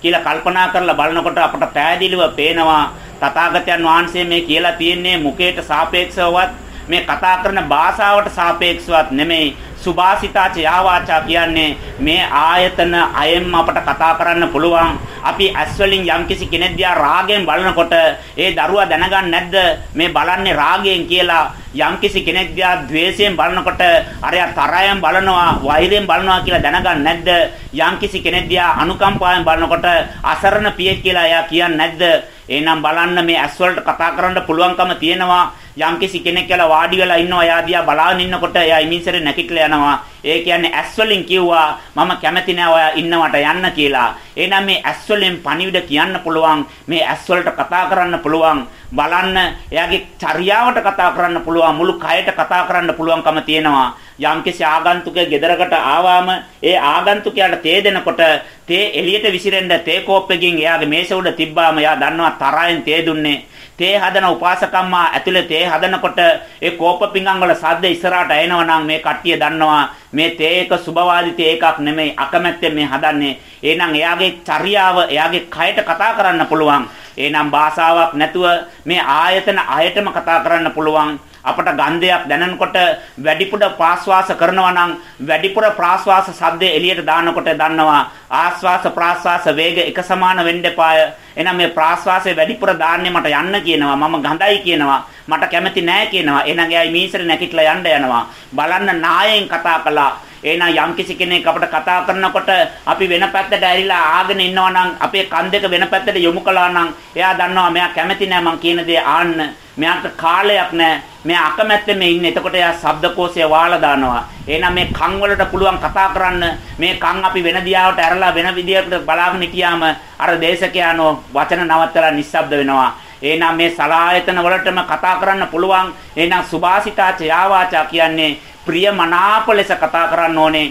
කියලා කල්පනා කරලා බලනකොට අපට පැහැදිලිව පේනවා තථාගතයන් වහන්සේ මේ කියලා තියෙන්නේ මුකේට සාපේක්ෂවවත් මේ කතා කරන භාෂාවට සාපේක්ෂවත් නෙමෙයි. සුභාසිතාච යාවාචා කියන්නේ මේ ආයතන අයෙන්ම අපට කතා කරන්න පුළුවන්. අපි ඇස් වලින් යම්කිසි කෙනෙක් දිහා රාගයෙන් බලනකොට ඒ දරුවා දැනගන්නේ නැද්ද? මේ බලන්නේ රාගයෙන් කියලා. යම්කිසි කෙනෙක් දිහා ද්වේෂයෙන් බලනකොට අරයා තරයෙන් බලනවා වෛරයෙන් බලනවා කියලා දැනගන්නේ නැද්ද? යම්කිසි කෙනෙක් දිහා අනුකම්පාවෙන් බලනකොට අසරණ පියෙක් කියලා එයා කියන්නේ නැද්ද? එහෙනම් බලන්න මේ ඇස් වලට කතා කරන්න පුළුවන්කම තියෙනවා. යම්කිසි කෙනෙක් කියලා වාඩි වෙලා ඉන්නවා එයා දිහා බලාගෙන ඉන්නකොට එයා ඉමින්සරේ නැකිట్లా යනවා. ඒ කියන්නේ ඇස් වලින් කිව්වා මම කැමති නෑ ඔයා ඉන්නවට යන්න කියලා. එහෙනම් මේ ඇස් වලින් පණිවිඩ කියන්න පුළුවන් මේ ඇස් වලට කතා කරන්න පුළුවන් බලන්න එයාගේ චර්යාවට කතා කරන්න පුළුවන් මුළු කයට කතා කරන්න පුළුවන්කම තියෙනවා. යම්කිසි ආගන්තුකයෙක් ගෙදරකට ආවාම ඒ ආගන්තුකයාට තේ දෙනකොට තේ එළියට විසිරෙන්න තේ කෝප්පකින් එයාගේ මේස උඩ තිබ්බාම එයා දන්නවා තරහෙන් තේ දුන්නේ. තේ හදන උපාසකම්මා ඇතුලේ තේ හදනකොට ඒ කෝප පිඟන් වල සද්ද ඉස්සරහට එනවා නම් මේ කට්ටිය දන්නවා මේ තේ එක සුභවාදී තේ එකක් නෙමෙයි අකමැත්තෙන් මේ හදන්නේ. එහෙනම් එයාගේ චර්යාව එයාගේ කයට කතා කරන්න පුළුවන්. එහෙනම් භාෂාවක් නැතුව මේ ආයතන අයටම කතා කරන්න පුළුවන්. අපට ගන්ධයක් දැනෙනකොට වැඩිපුර ප්‍රාශ්වාස කරනවා නම් වැඩිපුර ප්‍රාශ්වාස ශබ්දය එළියට දානකොට දන්නවා ආශ්වාස ප්‍රාශ්වාස වේග එක සමාන වෙන්න එපාය. එහෙනම් මේ ප්‍රාශ්වාසය වැඩිපුර දාන්නේ මට යන්න කියනවා. මම ගඳයි කියනවා. මට කැමති නෑ කියනවා. එහෙනම් එයා මීසර නැකිట్లా යන්න යනවා. බලන්න නායෙන් කතා කළා. එහෙනම් යම්කිසි කෙනෙක් අපිට කතා කරනකොට අපි වෙන පැත්තට ඇරිලා ආගෙන ඉන්නවා නම් අපේ කන් දෙක වෙන පැත්තට යොමු කළා නම් එයා දන්නවා මෙයා කැමති නෑ මං කියන දේ ආන්න. මෙයාට කාලයක් නෑ. මෙයා අකමැත්තෙම ඉන්නේ. එතකොට එයා ශබ්දකෝෂය වාලා දානවා. එහෙනම් මේ කන් වලට පුළුවන් කතා කරන්න. මේ කන් අපි වෙන දියාවට ඇරලා වෙන විදියකට බලාගෙන හිටියාම අර දේශකයානෝ වචන නවත්තලා නිස්සබ්ද වෙනවා. එහෙනම් මේ සලායතන වලටම කතා කරන්න පුළුවන්. එහෙනම් සුභාසිතාච යාවාචා කියන්නේ ප්‍රියමනාප ලෙස කතා කරන්න ඕනේ.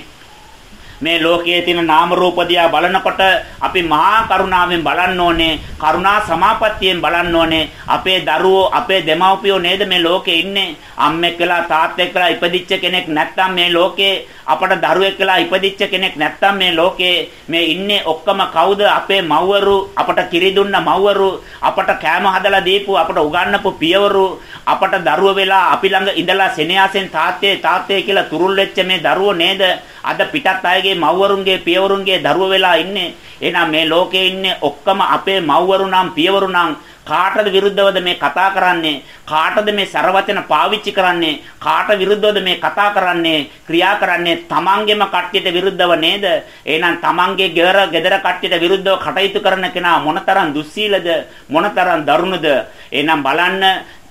මේ ලෝකයේ තියෙන නාම රූප දිහා බලනකොට අපි මහා කරුණාවෙන් බලන්න ඕනේ කරුණා සමාපත්තියෙන් බලන්න ඕනේ. අපේ දරුවෝ අපේ දෙමව්පියෝ නේද මේ ලෝකේ ඉන්නේ? අම්මෙක් වෙලා තාත්තෙක් වෙලා ඉපදිච්ච කෙනෙක් නැත්තම් මේ ලෝකේ අපට දරුවෙක් වෙලා ඉපදිච්ච කෙනෙක් නැත්තම් මේ ලෝකේ මේ ඉන්නේ ඔක්කොම කවුද අපේ මව්වරු අපට කිරි දුන්න මව්වරු අපට කෑම හදලා දීපු අපට උගන්වපු පියවරු අපට දරුව වෙලා අපි ළඟ ඉඳලා සෙනෙහසෙන් තාත්තේ තාත්තේ කියලා තුරුල් වෙච්ච මේ දරුවෝ නේද අද පිටත් අයගේ මව්වරුන්ගේ පියවරුන්ගේ දරුව වෙලා ඉන්නේ. එහෙනම් මේ ලෝකේ ඉන්නේ ඔක්කොම අපේ මව්වරු නම් පියවරු නම් කාටද විරුද්ධවද මේ කතා කරන්නේ? කාටද මේ සරවචන පාවිච්චි කරන්නේ? කාට විරුද්ධවද මේ කතා කරන්නේ? ක්‍රියා කරන්නේ තමන්ගේම කට්ටියට විරුද්ධව නේද? එහෙනම් තමන්ගේ ගෙදර ගෙදර කට්ටියට විරුද්ධව කටයුතු කරන කෙනා මොනතරම් දුස්සීලද? මොනතරම් දරුණුද? එහෙනම් බලන්න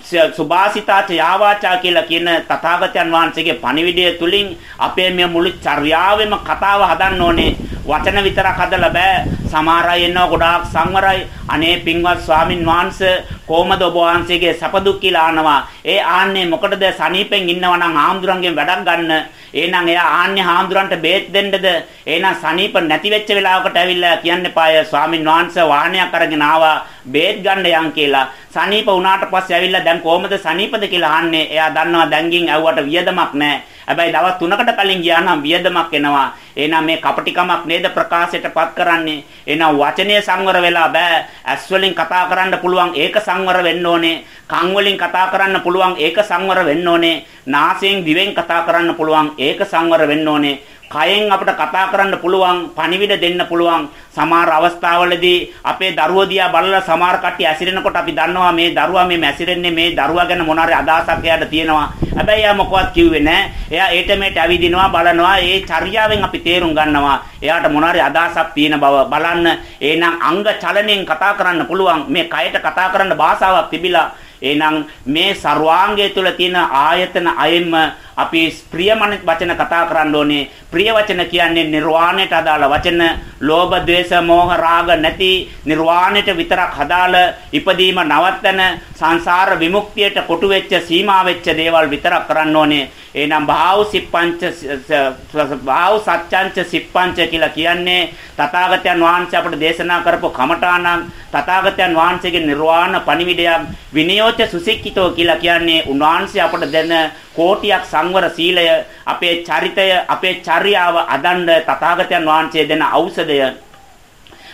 සුභාසිතාච යාවාචා කියලා කියන තථාගතයන් වහන්සේගේ පණිවිඩය තුලින් අපේ මේ මුළු චර්යාවෙම කතාව හදන්න ඕනේ. වචන විතරක් හදලා බෑ. සමහර අය ඉන්නවා ගොඩාක් සංවරයි. අනේ පින්වත් ස්වාමින් වහන්සේ කොහමද ඔබ වහන්සේගේ සැප දුක් කියලා අහනවා. ඒ ආන්නේ මොකටද සනීපෙන් ඉන්නවා නම් ආම්දුරන්ගෙන් වැඩක් ගන්න. එහෙනම් එයා ආන්නේ හාමුදුරන්ට බේත් දෙන්නද? එහෙනම් සනීප නැති වෙච්ච වෙලාවකට ඇවිල්ලා කියන්න එපාය ස්වාමින් වහන්සේ වාහනයක් අරගෙන ආවා බේත් ගන්න යන් කියලා. සනීප වුණාට පස්සේ ඇවිල්ලා දැන් කොහොමද සනීපද කියලා අහන්නේ. එයා දන්නවා දැන්ගින් ඇව්වට වියදමක් නැහැ. හැබැයි දවස් 3කට කලින් ගියා නම් වියදමක් එනවා. එහෙනම් මේ කපටිකමක් නේද ප්‍රකාශයටපත් කරන්නේ. එහෙනම් වචනය සංවර වෙලා බෑ. ඇස් වලින් කතා කරන්න පුළුවන් ඒක සංවර වෙන්න ඕනේ. කන් වලින් කතා කරන්න පුළුවන් ඒක සංවර වෙන්න ඕනේ. නාසයෙන් දිවෙන් කතා කරන්න පුළුවන් ඒක සංවර වෙන්න ඕනේ. කයෙන් අපිට කතා කරන්න පුළුවන්, පණිවිඩ දෙන්න පුළුවන්. සමහර අවස්ථාවලදී අපේ දරුවෝ දිහා බලලා සමහර කට්ටිය ඇසිරෙනකොට අපි දන්නවා මේ දරුවා මේ මැසිරෙන්නේ මේ දරුවා ගැන මොනාරි අදහසක් එයාට තියෙනවා. හැබැයි එයා මොකවත් කිව්වේ නැහැ. එයා ඒට මේට ඇවිදිනවා බලනවා. ඒ චර්යාවෙන් අපි තේරුම් ගන්නවා. එයාට මොනාරි අදහසක් තියෙන බව බලන්න. එහෙනම් අංග චලනයෙන් කතා කරන්න පුළුවන්. මේ කයට කතා කරන්න භාෂාවක් තිබිලා එහෙනම් මේ ਸਰවාංගය තුල තියෙන ආයතන අයෙන්ම අපි ප්‍රියමන වචන කතා කරන්න ඕනේ. ප්‍රිය වචන කියන්නේ නිර්වාණයට අදාළ වචන, ලෝභ, ද්වේෂ, මෝහ, රාග නැති නිර්වාණයට විතරක් අදාළ ඉපදීම නවත්තන සංසාර විමුක්තියට කොටු වෙච්ච සීමා වෙච්ච දේවල් විතරක් කරන්න ඕනේ. එහෙනම් භාව සිප්පංච භාව සත්‍යංච සිප්පංච කියලා කියන්නේ තථාගතයන් වහන්සේ අපට දේශනා කරපු කමඨාණන් තථාගතයන් වහන්සේගේ නිර්වාණ පණිවිඩයක් විනයෝච සුසික්කිතෝ කියලා කියන්නේ උන්වහන්සේ අපට දෙන කෝටියක් සංවර සීලය අපේ චරිතය අපේ චර්යාව අදණ්ඩ තථාගතයන් වහන්සේ දෙන ඖෂධය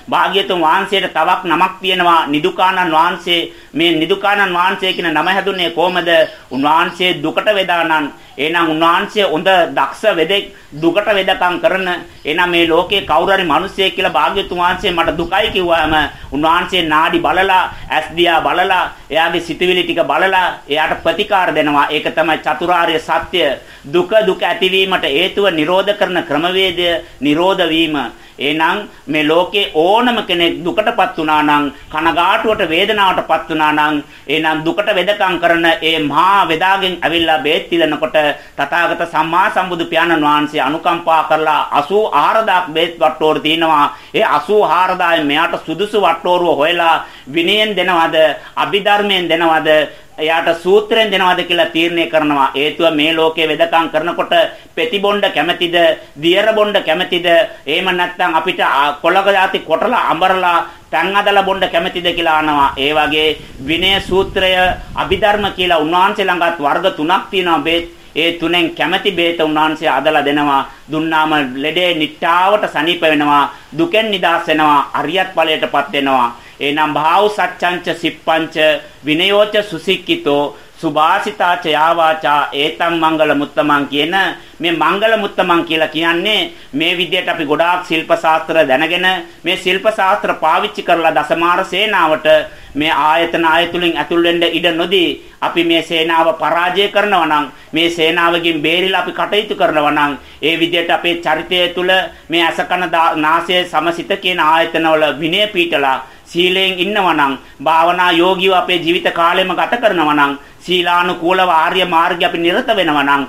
භාග්‍යතුන් වහන්සේට තවක් නමක් තියෙනවා නිදුකානන් වහන්සේ මේ නිදුකානන් වහන්සේ කියන නම හැදුනේ කොහමද? උන්වහන්සේ දුකට වේදානන් එහෙනම් උන්වහන්සේ හොඳ දක්ෂ වෙදෙක් දුකට වෙදකම් කරන එහෙනම් මේ ලෝකේ කවුරු හරි මිනිස්සෙක් කියලා භාග්‍යතුන් වහන්සේ මට දුකයි කිව්වම උන්වහන්සේ නාඩි බලලා ඇස් දිහා බලලා එයාගේ සිතවිලි ටික බලලා එයාට ප්‍රතිකාර දෙනවා. ඒක තමයි චතුරාර්ය සත්‍ය. දුක දුක ඇතිවීමට හේතුව නිරෝධ කරන ක්‍රමවේදය නිරෝධ වීම. එහෙනම් මේ ලෝකේ ඕනම කෙනෙක් දුකටපත් වුණා නම් කනගාටුවට වේදනාවටපත් වුණා නම් එහෙනම් දුකට වෙදකම් කරන ඒ මහා වේදාගෙන් ඇවිල්ලා බේත් පිළනකොට තථාගත සම්මා සම්බුදු පියාණන් වහන්සේ අනුකම්පා කරලා 84000ක් බේත් වට්ටෝරු තිනවා ඒ 84000න් මෙයාට සුදුසු වට්ටෝරුව හොයලා විනයෙන් දෙනවද අභිධර්මයෙන් දෙනවද එයාට සූත්‍රයෙන් දෙනවද කියලා තීරණය කරනවා. හේතුව මේ ලෝකයේ වෙදකම් කරනකොට පෙතිබොණ්ඩ කැමැතිද, දියර බොණ්ඩ කැමැතිද, එහෙම නැත්නම් අපිට කොළක જાති කොටලා අඹරලා තන් අදලා බොණ්ඩ කැමැතිද කියලා අහනවා. ඒ වගේ විනය සූත්‍රය, අභිධර්ම කියලා උන්වහන්සේ ළඟත් වර්ග තුනක් තියෙනවා. බේත් ඒ තුනෙන් කැමැති බේත උන්වහන්සේ අදලා දෙනවා. දුන්නාම ලෙඩේ නිට්ටාවට සනීප වෙනවා. දුකෙන් නිදහස් වෙනවා. අරියත් ඵලයටපත් වෙනවා. එනම් භාව සච්ඡංච සිප්පංච විනයෝච සුසික්කිතෝ සුභාසිතාච යාවාචා ඒතං මංගල මුත්තමන් කියන මේ මංගල මුත්තමන් කියලා කියන්නේ මේ විදිහට අපි ගොඩාක් ශිල්ප ශාස්ත්‍ර දැනගෙන මේ ශිල්ප ශාස්ත්‍ර පාවිච්චි කරලා දසමාර සේනාවට මේ ආයතන ආයතුලින් ඇතුල් වෙන්න ඉඩ නොදී අපි මේ සේනාව පරාජය කරනවා නම් මේ සේනාවකින් බේරිලා අපි කටයුතු කරනවා නම් ඒ විදිහට අපේ චරිතය තුළ මේ අසකන නාසය සමසිත කියන ආයතනවල විනය පීඨලා සීලයෙන් ඉන්නවා නම් භාවනා යෝගීව අපේ ජීවිත කාලෙම ගත කරනවා නම් සීලානුකූලව ආර්ය මාර්ගය අපි නිරත වෙනවා නම්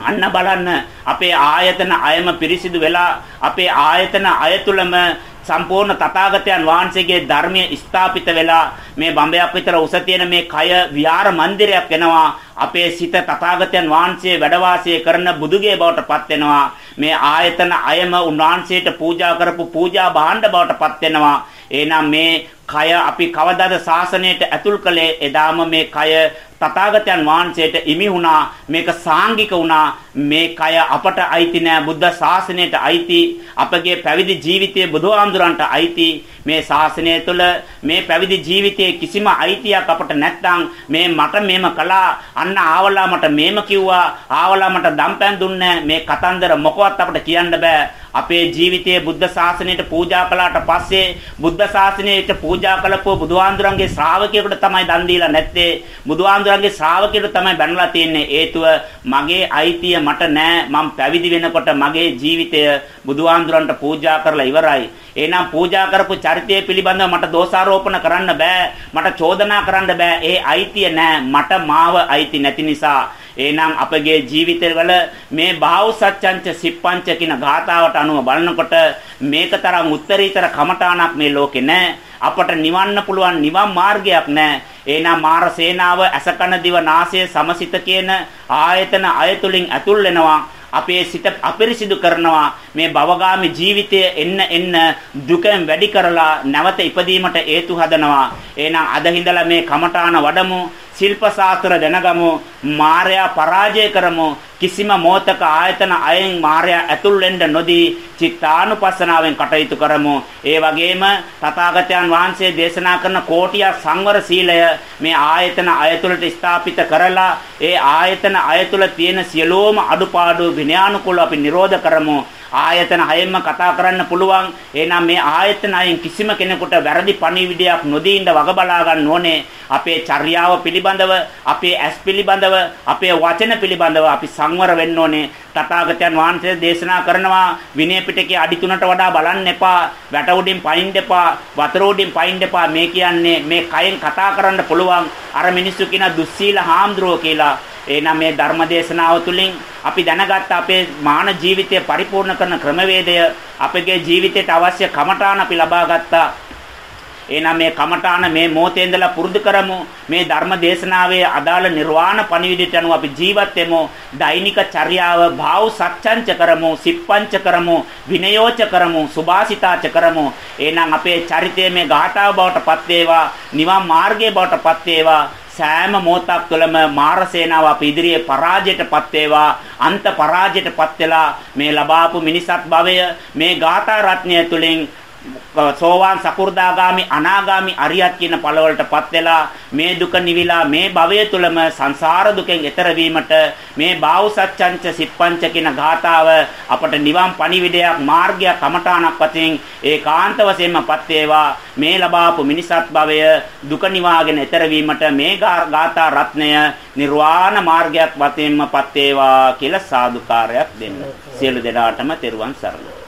අන්න බලන්න අපේ ආයතන අයම පිරිසිදු වෙලා අපේ ආයතන අයතුලම සම්පූර්ණ තථාගතයන් වහන්සේගේ ධර්මයේ ස්ථාපිත වෙලා මේ බඹයක් විතර උස තියෙන මේ කය විහාර මන්දිරයක් වෙනවා අපේ සිත තථාගතයන් වහන්සේ වැඩ කරන බුදුගේ බවට පත් වෙනවා මේ ආයතන අයම උන්වහන්සේට පූජා කරපු පූජා භාණ්ඩ බවට පත් වෙනවා එහෙනම් මේ කය අපි කවදාද ශාසනයට ඇතුල් කළේ? එදාම මේ කය තථාගතයන් වහන්සේට ඉමි වුණා. මේක සාංගික වුණා. මේ කය අපට අයිති නෑ. බුද්ධ ශාසනයට අයිති. අපගේ පැවිදි ජීවිතයේ බුදුහාමුදුරන්ට අයිති. මේ ශාසනය තුළ මේ පැවිදි ජීවිතයේ කිසිම අයිතියක් අපට නැත්නම් මේ මට මේම කළා. අන්න ආවලා මට මේම කිව්වා. ආවලා මට දම්පැන් දුන්නේ මේ කතන්දර මොකවත් අපට කියන්න බෑ. අපේ ජීවිතයේ බුද්ධ ශාසනයට පූජා කළාට පස්සේ බුද්ධ ශාසනයට පූජා කළපුව බුදුහාඳුරන්ගේ ශ්‍රාවකයෙකුට තමයි දන් දීලා නැත්තේ. බුදුහාඳුරන්ගේ ශ්‍රාවකයෙකුට තමයි බැනලා තියෙන්නේ. හේතුව මගේ අයිතිය මට නෑ. මම පැවිදි වෙනකොට මගේ ජීවිතය බුදුහාඳුරන්ට පූජා කරලා ඉවරයි. එහෙනම් පූජා කරපු චරිතය පිළිබඳව මට දෝෂාරෝපණ කරන්න බෑ. මට චෝදනා කරන්න බෑ. ඒ අයිතිය නෑ. මට මාව අයිති නැති නිසා. එහෙනම් අපගේ ජීවිතවල මේ බාහුසත්‍යංච සිප්පංච කියන ගාතාවට අනුව බලනකොට මේක තරම් උත්තරීතර කමඨාණක් මේ ලෝකේ නැහැ. අපට නිවන්න පුළුවන් නිවන් මාර්ගයක් නැහැ. එහෙනම් මාර සේනාව අසකන දිව නාසය සමසිත කියන ආයතන අයතුලින් ඇතුල් වෙනවා. අපේ සිත අපිරිසිදු කරනවා. මේ භවගාමි ජීවිතය එන්න එන්න දුකෙන් වැඩි කරලා නැවත ඉපදීමට හේතු හදනවා. එහෙනම් අද හිඳලා මේ කමඨාන වඩමු. ශිල්ප ශාස්ත්‍ර දැනගමු මායя පරාජය කරමු කිසිම මොහතක ආයතන අයෙන් මායя ඇතුල් වෙන්න නොදී චිත්තානුපස්සනාවෙන් කටයුතු කරමු. ඒ වගේම තථාගතයන් වහන්සේ දේශනා කරන කෝටිය සංවර සීලය මේ ආයතන අයතුලට ස්ථාපිත කරලා ඒ ආයතන අයතුල තියෙන සියලෝම අඩුපාඩු විනයානුකූලව අපි නිරෝධ කරමු. ආයතන හයෙන්ම කතා කරන්න පුළුවන්. එහෙනම් මේ ආයතන හයෙන් කිසිම කෙනෙකුට වැරදි පණිවිඩයක් නොදී ඉඳ වග බලා ගන්න ඕනේ. අපේ චර්යාව පිළිබඳව, අපේ ඇස් පිළිබඳව, අපේ වචන පිළිබඳව අපි සංවර වෙන්න ඕනේ. තථාගතයන් වහන්සේ දේශනා කරනවා විනය පිටකේ අඩි 3ට වඩා බලන්න එපා. වැට උඩින් පයින් දෙපා, වතුර උඩින් පයින් දෙපා. මේ කියන්නේ මේ කයෙන් කතා කරන්න පුළුවන්. අර මිනිස්සු කියන දුස්සීල හාම්ද්‍රෝ කියලා එහෙනම් මේ ධර්ම දේශනාව තුළින් අපි දැනගත්ත අපේ මාන ජීවිතය පරිපූර්ණ කරන ක්‍රමවේදය අපගේ ජීවිතයට අවශ්‍ය කමඨාන අපි ලබා ගත්තා. එහෙනම් මේ කමඨාන මේ මොහොතේ ඉඳලා පුරුදු කරමු. මේ ධර්ම දේශනාවේ අදාළ නිර්වාණ පණිවිඩයට අනුව අපි ජීවත් වෙමු. දෛනික චර්යාව භාව සත්‍යංච කරමු, සිප්පංච කරමු, විනයෝච කරමු, සුභාසිතාච කරමු. එහෙනම් අපේ චරිතය මේ ගාථාව බවට පත් වේවා, නිවන් මාර්ගයේ බවට පත් වේවා. සෑම මොහොතක් තුළම මාර සේනාව අප ඉදිරියේ පරාජයටපත් වේවා. අන්ත පරාජයටපත් වෙලා මේ ලබාපු මිනිසත් භවය මේ ගාථා රත්නය තුළින් සෝවාන් සකු르දාගාමි අනාගාමි අරියත් කියන ඵලවලටපත් වෙලා මේ දුක නිවිලා මේ භවය තුලම සංසාර දුකෙන් එතර වීමට මේ බාහුසච්ඡංච සිප්පංච කියන ගාතාව අපට නිවන් පණිවිඩයක් මාර්ගයක් කමඨාණක් වශයෙන් ඒකාන්ත වශයෙන්මපත් වේවා මේ ලබාපු මිනිසත් භවය දුක නිවාගෙන එතර වීමට මේ ගාථා රත්නය නිර්වාණ මාර්ගයක් වශයෙන්මපත් වේවා කියලා සාදුකාරයක් දෙන්න. සියලු දෙනාටම තෙරුවන් සරණයි.